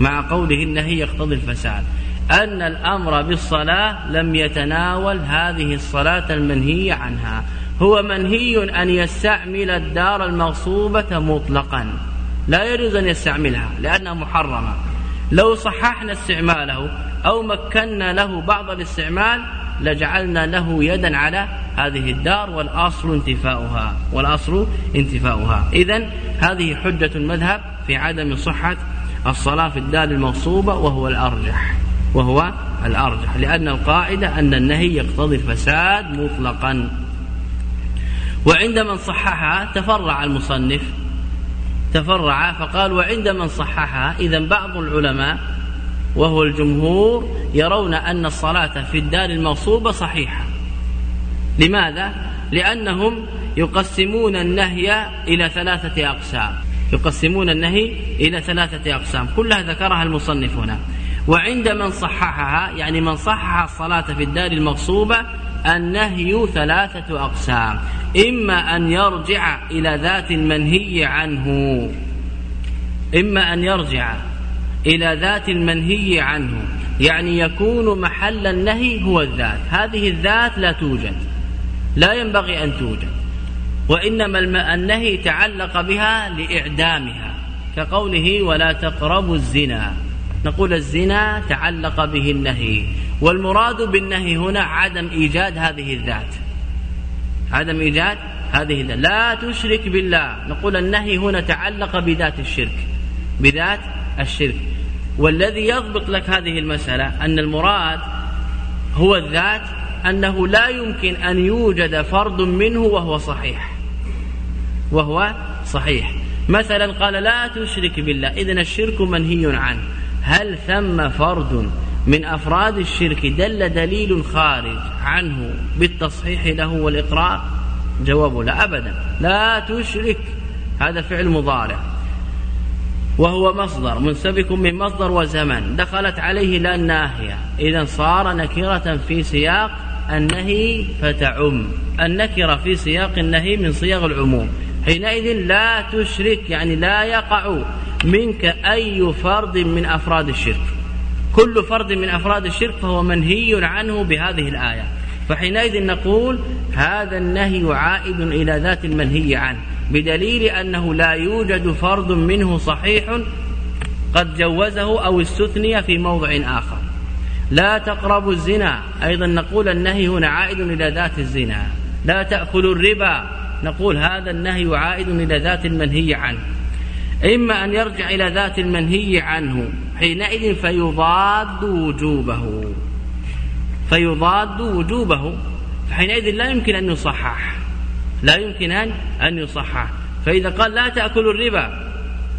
مع قوله النهي يقتضي الفساد. أن الأمر بالصلاة لم يتناول هذه الصلاة المنهي عنها. هو منهي أن يستعمل الدار المغصوبة مطلقا. لا يجوز أن يستعملها لأنها محرمة. لو صححنا استعماله أو مكنا له بعض الاستعمال لجعلنا له يدا على هذه الدار والأصل انتفاؤها والأصل انتفاؤها. إذا هذه حجة المذهب في عدم صحة الصلاة في الدار المغصوبة وهو الأرجح وهو الأرجح. لأن القاعدة أن النهي يقتضي الفساد مطلقا. وعند من صححها تفرع المصنف. تفرع فقال وعند من صححها. إذا بعض العلماء وهو الجمهور يرون أن الصلاة في الدار المغصوبة صحيحة. لماذا؟ لأنهم يقسمون النهي إلى ثلاثة أقسام. يقسمون النهي إلى ثلاثة أقسام. كلها ذكرها المصنف هنا. وعند من صححها يعني من صحح الصلاة في الدار المغصوبة النهي ثلاثة أقسام. إما أن يرجع إلى ذات المنهي عنه. إما أن يرجع إلى ذات المنهي عنه. يعني يكون محل النهي هو الذات. هذه الذات لا توجد. لا ينبغي أن توجد. وإنما النهي تعلق بها لإعدامها. كقوله ولا تقربوا الزنا. نقول الزنا تعلق به النهي. والمراد بالنهي هنا عدم إيجاد هذه الذات. عدم إيجاد هذه الذات. لا تشرك بالله. نقول النهي هنا تعلق بذات الشرك. بذات الشرك. والذي يضبط لك هذه المسألة أن المراد هو الذات أنه لا يمكن أن يوجد فرد منه وهو صحيح. وهو صحيح. مثلا قال لا تشرك بالله. إذن الشرك منهي عنه. هل ثم فرد من أفراد الشرك دل دليل خارج عنه بالتصحيح له والإقرار جواب لا أبدا. لا تشرك. هذا فعل مضارع. وهو مصدر منسبك من مصدر وزمن. دخلت عليه لا الناهية إذا صار نكرة في سياق النهي فتعم. النكرة في سياق النهي من صيغ العموم. حينئذ لا تشرك يعني لا يقع منك أي فرد من أفراد الشرك. كل فرد من أفراد الشرك فهو منهي عنه بهذه الآية. فحينئذ نقول هذا النهي عائد إلى ذات المنهي عنه بدليل أنه لا يوجد فرد منه صحيح قد جوزه أو استثني في موضع آخر. لا تقربوا الزنا أيضا نقول النهي هنا عائد إلى ذات الزنا. لا تأكلوا الربا نقول هذا النهي عائد إلى ذات المنهي عنه. إما أن يرجع إلى ذات المنهي عنه حينئذ فيضاد وجوبه. فيضاد وجوبه. فحينئذ لا يمكن أن يصحح. لا يمكن أن أن يصحح. فإذا قال لا تأكلوا الربا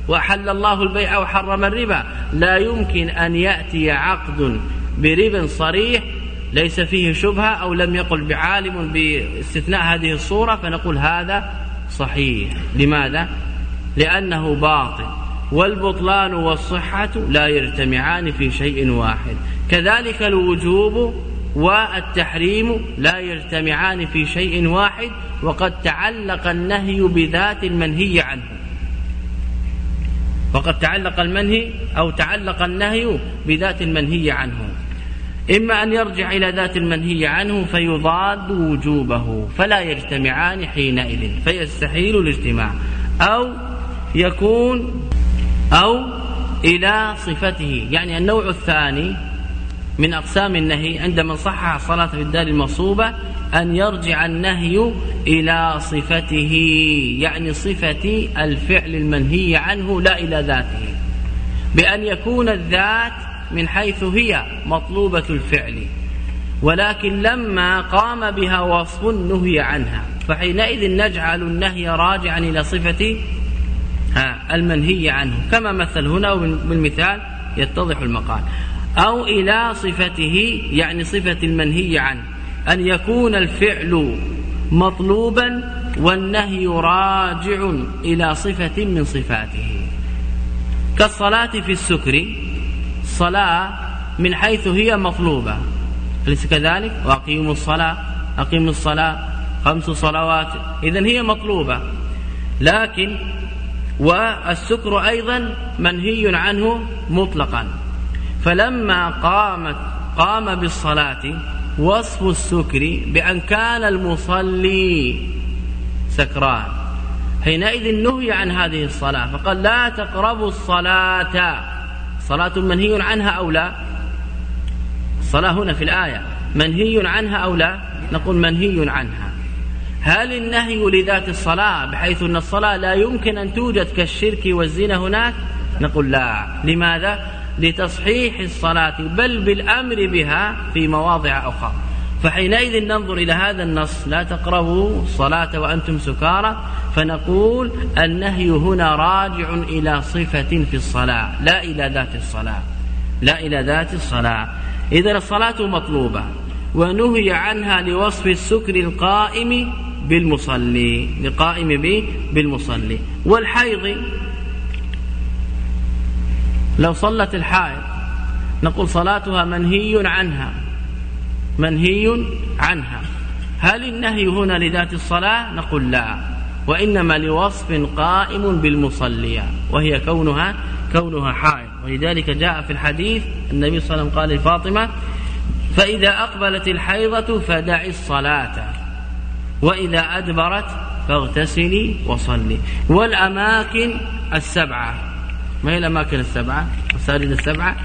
وأحل الله البيع وحرم الربا لا يمكن أن يأتي عقد بربا صريح ليس فيه شبهة أو لم يقل بعالم باستثناء هذه الصورة فنقول هذا صحيح. لماذا؟ لأنه باطل. والبطلان والصحة لا يجتمعان في شيء واحد. كذلك الوجوب والتحريم لا يجتمعان في شيء واحد وقد تعلق النهي بذات المنهي عنه. وقد تعلق المنهي أو تعلق النهي بذات المنهي عنه. إما أن يرجع إلى ذات المنهي عنه فيضاد وجوبه فلا يجتمعان حينئذ فيستحيل الاجتماع أو يكون أو إلى صفته. يعني النوع الثاني من أقسام النهي عند من صحح الصلاة في الدار المصوبة أن يرجع النهي إلى صفته يعني صفة الفعل المنهي عنه لا إلى ذاته. بأن يكون الذات من حيث هي مطلوبة الفعل ولكن لما قام بها وصف نهي عنها فحينئذ نجعل النهي راجعا إلى صفة المنهي عنه. كما مثل هنا بالمثال يتضح المقال. أو إلى صفته يعني صفة المنهي عنه. أن يكون الفعل مطلوبا والنهي راجع إلى صفة من صفاته. كالصلاة في السكر الصلاة من حيث هي مطلوبة. أليس كذلك؟ وأقيموا الصلاة. أقيموا الصلاة خمس صلوات. إذن هي مطلوبة. لكن والسكر أيضا منهي عنه مطلقا. فلما قامت قام بالصلاة وصف السكر بأن كان المصلي سكران. حينئذ نهي عن هذه الصلاة فقال لا تقربوا الصلاة. صلاة منهي عنها أو لا؟ الصلاة هنا في الآية منهي عنها أو لا؟ نقول منهي عنها. هل النهي لذات الصلاة بحيث أن الصلاة لا يمكن أن توجد كالشرك والزنا هناك؟ نقول لا. لماذا؟ لتصحيح الصلاة بل بالأمر بها في مواضع أخرى. فحينئذ ننظر إلى هذا النص. لا تقربوا الصلاة وأنتم سكارى. فنقول النهي هنا راجع إلى صفة في الصلاة لا إلى ذات الصلاة. لا إلى ذات الصلاة. إذا الصلاة مطلوبة. ونهي عنها لوصف السكر القائم بالمصلي. لقائم به بالمصلي. والحيض. لو صلت الحائض نقول صلاتها منهي عنها. منهي عنها. هل النهي هنا لذات الصلاة؟ نقول لا. وإنما لوصف قائم بالمصلية وهي كونها كونها حائض. ولذلك جاء في الحديث النبي صلى الله عليه وسلم قال لفاطمة فإذا أقبلت الحيضة فدعي الصلاة وإذا أدبرت فاغتسلي وصلي. والأماكن السبعة. ما هي الأماكن السبعة؟ مساجد السبعة؟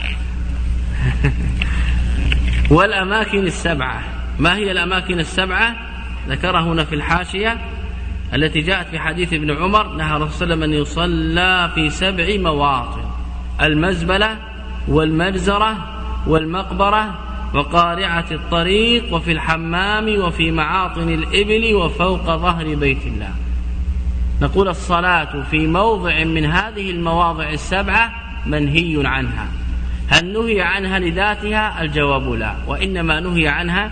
والأماكن السبعة. ما هي الأماكن السبعة؟ ذكرها هنا في الحاشية التي جاءت في حديث ابن عمر نهى صلى الله أن يصلى في سبع مواطن المزبلة والمجزرة والمقبرة وقارعة الطريق وفي الحمام وفي معاطن الإبل وفوق ظهر بيت الله. نقول الصلاة في موضع من هذه المواضع السبعة منهي عنها. هل نهي عنها لذاتها؟ الجواب لا. وإنما نهي عنها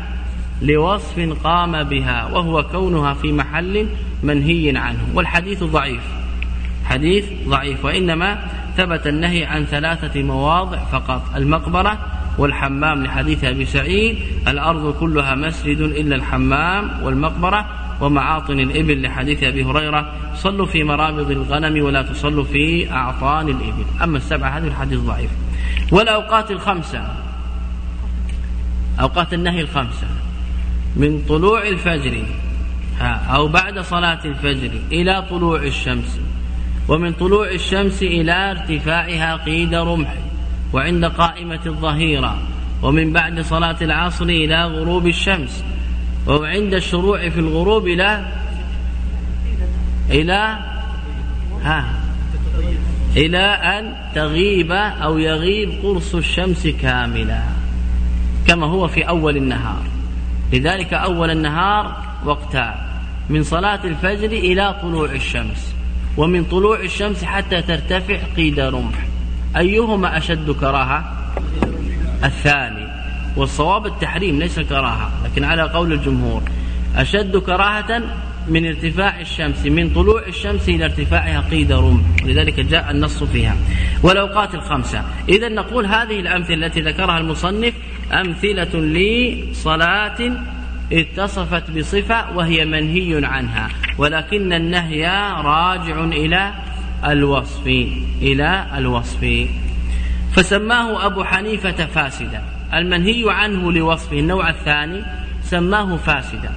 لوصف قام بها وهو كونها في محل منهي عنه. والحديث ضعيف. حديث ضعيف. وإنما ثبت النهي عن ثلاثة مواضع فقط. المقبرة والحمام لحديث أبي سعيد الأرض كلها مسجد إلا الحمام والمقبرة ومعاطن الإبل لحديث أبي هريرة صلوا في مرابض الغنم ولا تصلوا في أعطان الإبل. أما السبعة هذه الحديث ضعيف. والأوقات الخمسة أوقات النهي الخمسة من طلوع الفجر أو بعد صلاة الفجر إلى طلوع الشمس ومن طلوع الشمس إلى ارتفاعها قيد رمح. وعند قائمة الظهيرة ومن بعد صلاة العصر إلى غروب الشمس وعند الشروع في الغروب إلى إلى ها إلى أن تغيب أو يغيب قرص الشمس كاملا كما هو في أول النهار. لذلك أول النهار وقتان من صلاة الفجر إلى طلوع الشمس ومن طلوع الشمس حتى ترتفع قيد رمح. أيهما أشد كراهة؟ الثاني والصواب التحريم ليس كراهة لكن على قول الجمهور أشد كراهة من ارتفاع الشمس من طلوع الشمس إلى ارتفاعها قيد رمح ولذلك جاء النص فيها. والأوقات الخمسة إذا نقول هذه الأمثلة التي ذكرها المصنف أمثلة لصلاة اتصفت بصفة وهي منهي عنها ولكن النهي راجع إلى الوصف إلى الوصف فسماه أبو حنيفة فاسدا. المنهي عنه لوصفه النوع الثاني سماه فاسدا.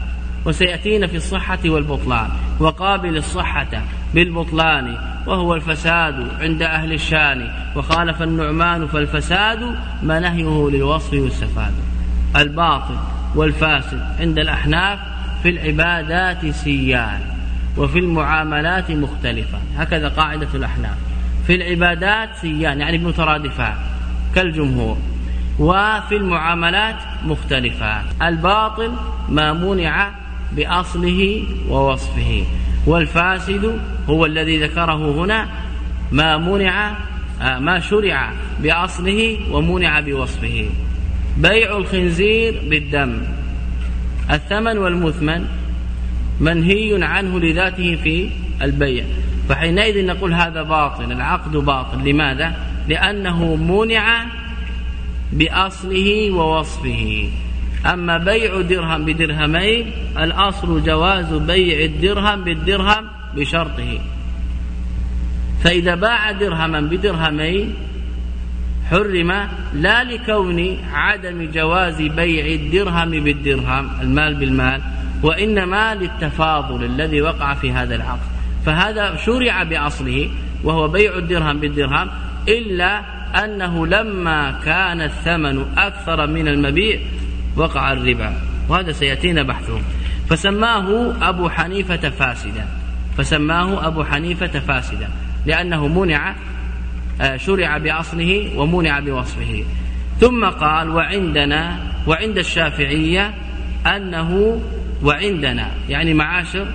وسيأتينا في الصحة والبطلان. وقابل الصحة بالبطلان وهو الفساد عند أهل الشان. وخالف النعمان فالفساد ما نهيه للوصف والسفاد. الباطل والفاسد عند الأحناف في العبادات سيان. وفي المعاملات مختلفة. هكذا قاعدة الأحناف. في العبادات سيان يعني مترادفات كالجمهور. وفي المعاملات مختلفات الباطل ما منع بأصله ووصفه. والفاسد هو الذي ذكره هنا ما منع آه، ما شرع بأصله ومنع بوصفه. بيع الخنزير بالدم. الثمن والمثمن منهي عنه لذاته في البيع. فحينئذ نقول هذا باطل العقد باطل. لماذا؟ لأنه منع بأصله ووصفه. أما بيع درهم بدرهمين الأصل جواز بيع الدرهم بالدرهم بشرطه. فإذا باع درهما بدرهمين حرم لا لكون عدم جواز بيع الدرهم بالدرهم المال بالمال. وإنما للتفاضل الذي وقع في هذا العقد. فهذا شرع بأصله وهو بيع الدرهم بالدرهم إلا أنه لما كان الثمن أكثر من المبيع وقع الربا. وهذا سيأتينا بحثه. فسماه أبو حنيفة فاسدا. فسماه أبو حنيفة فاسدا. لأنه منع آه، شرع بأصله ومنع بوصفه. ثم قال وعندنا وعند الشافعية أنه وعندنا يعني معاشر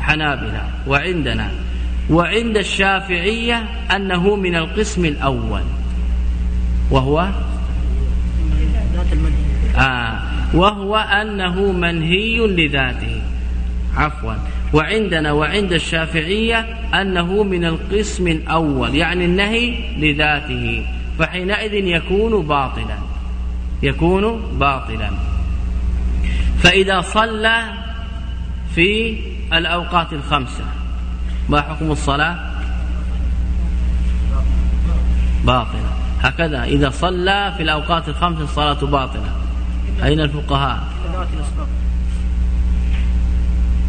حنابلة وعندنا وعند الشافعية أنه من القسم الأول وهو؟ آه وهو أنه منهي لذاته عفوا وعندنا وعند الشافعية أنه من القسم الأول يعني النهي لذاته فحينئذ يكون باطلا يكون باطلا. فإذا صلى في الأوقات الخمسة ما حكم الصلاة؟ باطلة. هكذا إذا صلى في الأوقات الخمسة الصلاة باطلة. أين الفقهاء؟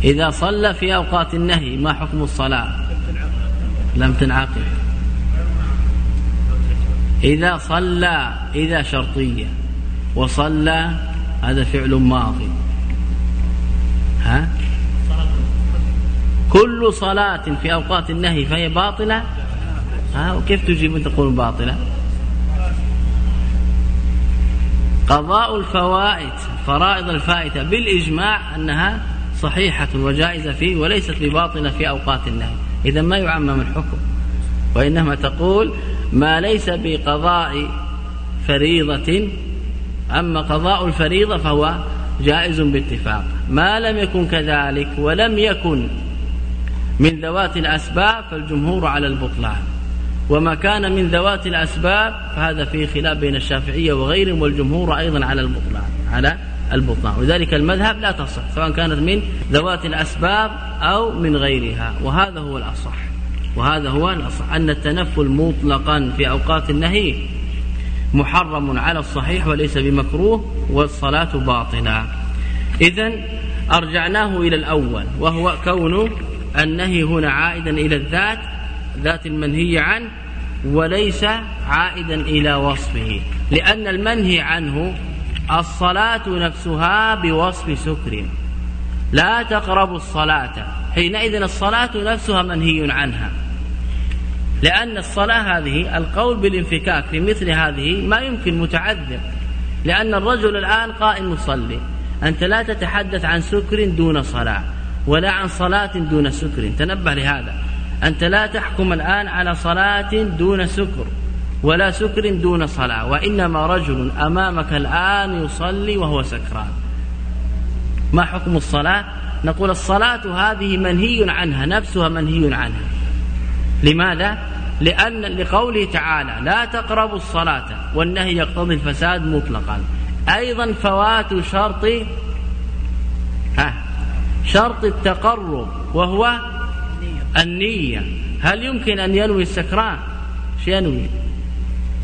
إذا صلى في أوقات النهي ما حكم الصلاة؟ لم تنعقد. إذا صلى إذا شرطية. وصلى هذا فعل ماضي. ها؟ كل صلاة في أوقات النهي فهي باطلة؟ ها؟ وكيف تجيب تقول باطلة؟ قضاء الفوائد فرائض الفائتة بالإجماع أنها صحيحة وجائزة فيه وليست بباطلة في أوقات النهي. إذا ما يعمم الحكم وإنما تقول ما ليس بقضاء فريضة أما قضاء الفريضة فهو جائز باتفاق. ما لم يكن كذلك ولم يكن من ذوات الأسباب فالجمهور على البطلان. وما كان من ذوات الأسباب فهذا فيه خلاف بين الشافعية وغيرهم والجمهور أيضا على البطلان على البطلان. وذلك المذهب لا تصح سواء كانت من ذوات الأسباب أو من غيرها. وهذا هو الأصح وهذا هو الأصح. أن التنفل مطلقا في أوقات النهي محرم على الصحيح وليس بمكروه والصلاة باطلة. إذا أرجعناه إلى الأول وهو كون النهي هنا عائدا إلى الذات ذات المنهي عنه وليس عائدا إلى وصفه. لأن المنهي عنه الصلاة نفسها بوصف سكر. لا تقربوا الصلاة. حينئذ الصلاة نفسها منهي عنها. لأن الصلاة هذه القول بالانفكاك في مثل هذه ما يمكن متعذر لأن الرجل الآن قائم يصلي. أنت لا تتحدث عن سكر دون صلاة ولا عن صلاة دون سكر. تنبه لهذا. أنت لا تحكم الآن على صلاة دون سكر ولا سكر دون صلاة وإنما رجل أمامك الآن يصلي وهو سكران. ما حكم الصلاة؟ نقول الصلاة هذه منهي عنها نفسها منهي عنها. لماذا؟ لأن لقوله تعالى لا تقربوا الصلاة والنهي يقتضي الفساد مطلقا. أيضا فوات شرط ها شرط التقرب وهو النية. هل يمكن أن ينوي السكران؟ شو ينوي.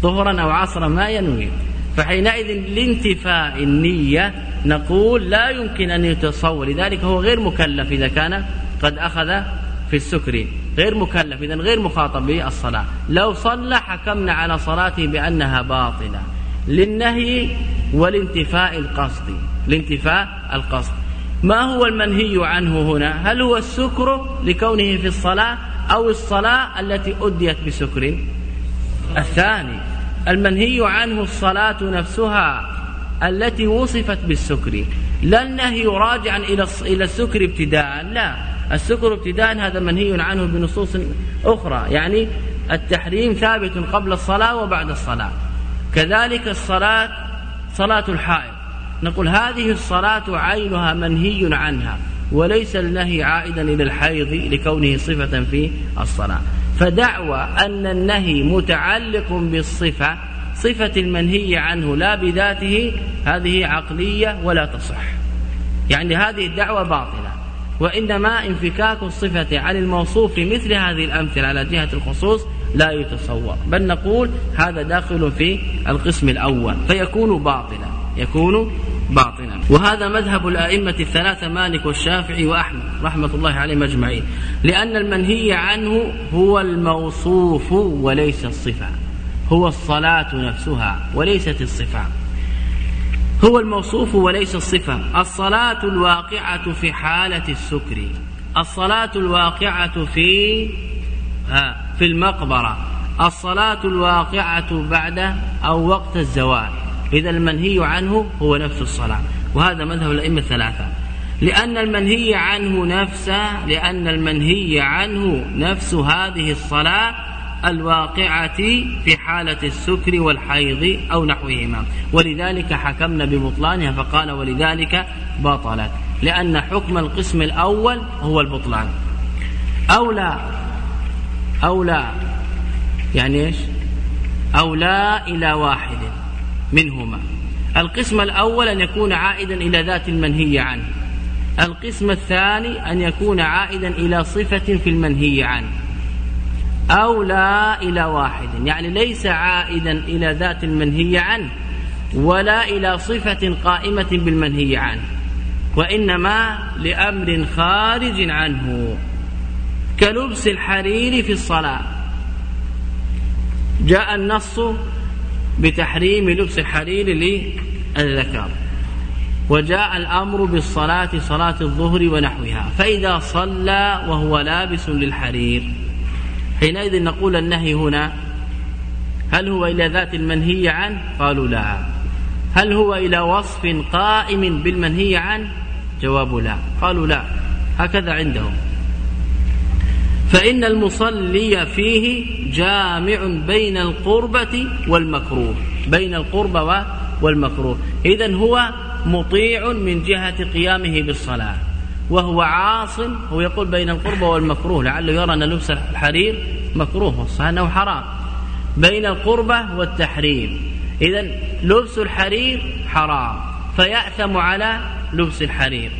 ظهرا أو عصرا ما ينوي. فحينئذ لانتفاء النية نقول لا يمكن أن يتصور. لذلك هو غير مكلف إذا كان قد أخذ في السكر. غير مكلف إذا غير مخاطب بالصلاة. لو صلى حكمنا على صلاته بأنها باطلة. للنهي والانتفاء القصد لانتفاء القصد. ما هو المنهي عنه هنا؟ هل هو السكر لكونه في الصلاة أو الصلاة التي أديت بسكر الثاني المنهي عنه الصلاة نفسها التي وصفت بالسكر لا النهي راجعا إلى السكر ابتداء لا. السكر ابتداء هذا منهي عنه بنصوص أخرى يعني التحريم ثابت قبل الصلاة وبعد الصلاة. كذلك الصلاة صلاة الحائض. نقول هذه الصلاة عينها منهي عنها وليس النهي عائدا إلى الحيض لكونه صفة في الصلاة. فدعوى أن النهي متعلق بالصفة صفة المنهي عنه لا بذاته هذه عقلية ولا تصح. يعني هذه الدعوة باطلة. وإنما انفكاك الصفة عن الموصوف في مثل هذه الأمثلة على جهة الخصوص لا يتصور. بل نقول هذا داخل في القسم الأول فيكون باطلا يكون باطلا. وهذا مذهب الأئمة الثلاثة مالك والشافعي وأحمد رحمة الله عليهم أجمعين. لأن المنهي عنه هو الموصوف وليس الصفة هو الصلاة نفسها وليست الصفة. هو الموصوف وليس الصفة. الصلاة الواقعة في حالة السكر. الصلاة الواقعة في في المقبرة. الصلاة الواقعة بعد أو وقت الزوال. إذا المنهي عنه هو نفس الصلاة. وهذا مذهب الأئمة الثلاثة. لأن المنهي عنه نفسه لأن المنهي عنه نفس هذه الصلاة الواقعة في حالة السكر والحيض أو نحوهما. ولذلك حكمنا ببطلانها فقال ولذلك بطلت. لأن حكم القسم الأول هو البطلان. أو لا أو لا يعني إيش؟ أو لا إلى واحد منهما. القسم الأول أن يكون عائدا إلى ذات المنهي عنه. القسم الثاني أن يكون عائدا إلى صفة في المنهي عنه. أو لا إلى واحد. يعني ليس عائدا إلى ذات المنهي عنه ولا إلى صفة قائمة بالمنهي عنه وإنما لأمر خارج عنه كلبس الحرير في الصلاة. جاء النص بتحريم لبس الحرير للذكر وجاء الأمر بالصلاة صلاة الظهر ونحوها فإذا صلى وهو لابس للحرير. حينئذ نقول النهي هنا هل هو إلى ذات المنهي عنه؟ قالوا لا. هل هو إلى وصف قائم بالمنهي عنه؟ جواب لا. قالوا لا. هكذا عندهم. فإن المصلي فيه جامع بين القربة والمكروه بين القربة والمكروه. إذا هو مطيع من جهة قيامه بالصلاة. وهو عاص هو يقول بين القربة والمكروه لعله يرى أن لبس الحرير مكروه والصحيح أنه حرام. بين القربة والتحريم. إذا لبس الحرير حرام فيأثم على لبس الحرير.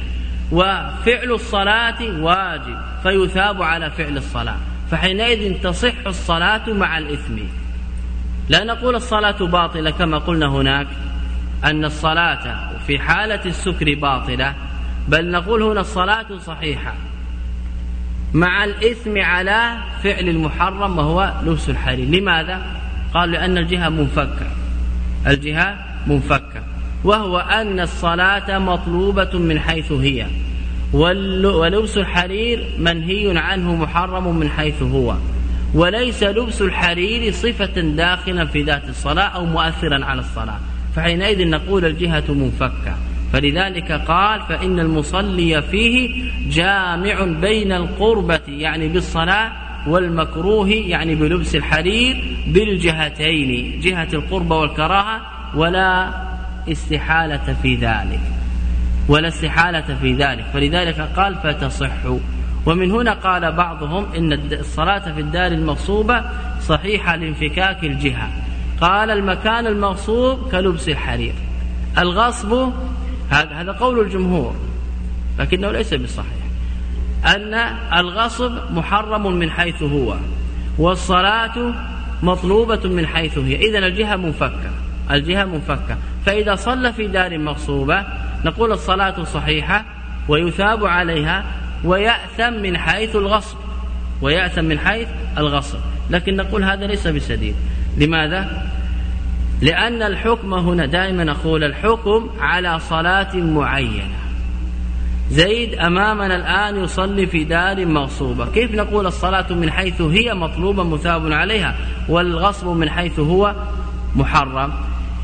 وفعل الصلاة واجب فيثاب على فعل الصلاة. فحينئذ تصح الصلاة مع الإثم. لا نقول الصلاة باطلة كما قلنا هناك أن الصلاة في حالة السكر باطلة. بل نقول هنا الصلاة صحيحة مع الإثم على فعل المحرم وهو لبس الحرير. لماذا؟ قال لأن الجهة منفكة. الجهة منفكة. وهو أن الصلاة مطلوبة من حيث هي. ولبس الحرير منهي عنه محرم من حيث هو. وليس لبس الحرير صفة داخلا في ذات الصلاة أو مؤثرا على الصلاة. فحينئذ نقول الجهة منفكة. فلذلك قال فإن المصلي فيه جامع بين القربة يعني بالصلاة والمكروه يعني بلبس الحرير بالجهتين جهة القربة والكراهة ولا استحالة في ذلك ولا استحالة في ذلك. فلذلك قال فتصح. ومن هنا قال بعضهم إن الصلاة في الدار المغصوبة صحيحة لانفكاك الجهة. قال المكان المغصوب كلبس الحرير. الغصب هذا قول الجمهور لكنه ليس بالصحيح أن الغصب محرم من حيث هو والصلاة مطلوبة من حيث هي. إذا الجهة منفكة الجهة منفكة. فإذا صلى في دار مغصوبة نقول الصلاة صحيحة ويثاب عليها ويأثم من حيث الغصب ويأثم من حيث الغصب. لكن نقول هذا ليس بسديد لماذا؟ لأن الحكم هنا دائما نقول الحكم على صلاة معينة. زيد أمامنا الآن يصلي في دار مغصوبة. كيف نقول الصلاة من حيث هي مطلوبة مثاب عليها والغصب من حيث هو محرم؟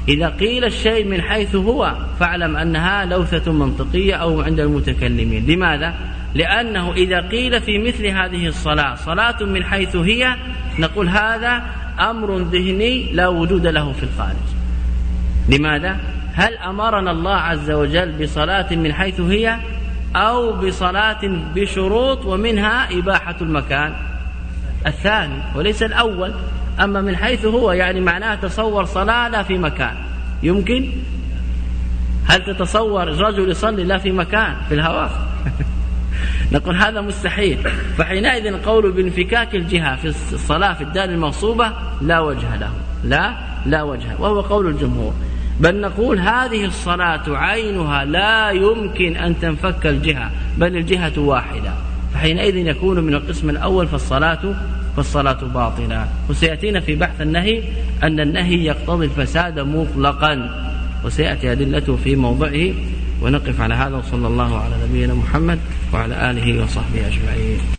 إذا قيل الشيء من حيث هو فاعلم أنها لوثة منطقية أو عند المتكلمين. لماذا؟ لأنه إذا قيل في مثل هذه الصلاة صلاة من حيث هي نقول هذا أمر ذهني لا وجود له في الخارج. لماذا؟ هل أمرنا الله عز وجل بصلاة من حيث هي أو بصلاة بشروط ومنها إباحة المكان؟ الثاني وليس الأول أما من حيث هو يعني معناه تصور صلاة لا في مكان. يمكن؟ هل تتصور رجل يصلي لا في مكان في الهواء؟ نقول هذا مستحيل. فحينئذ القول بانفكاك الجهة في الصلاة في الدار المغصوبة لا وجه له. لا لا وجه وهو قول الجمهور. بل نقول هذه الصلاة عينها لا يمكن أن تنفك الجهة بل الجهة واحدة. فحينئذ يكون من القسم الأول فالصلاة فالصلاة باطلة. وسيأتينا في بحث النهي أن النهي يقتضي الفساد مطلقا. وسيأتي أدلته في موضعه. ونقف على هذا وصلى الله على نبينا محمد وعلى آله وصحبه أجمعين.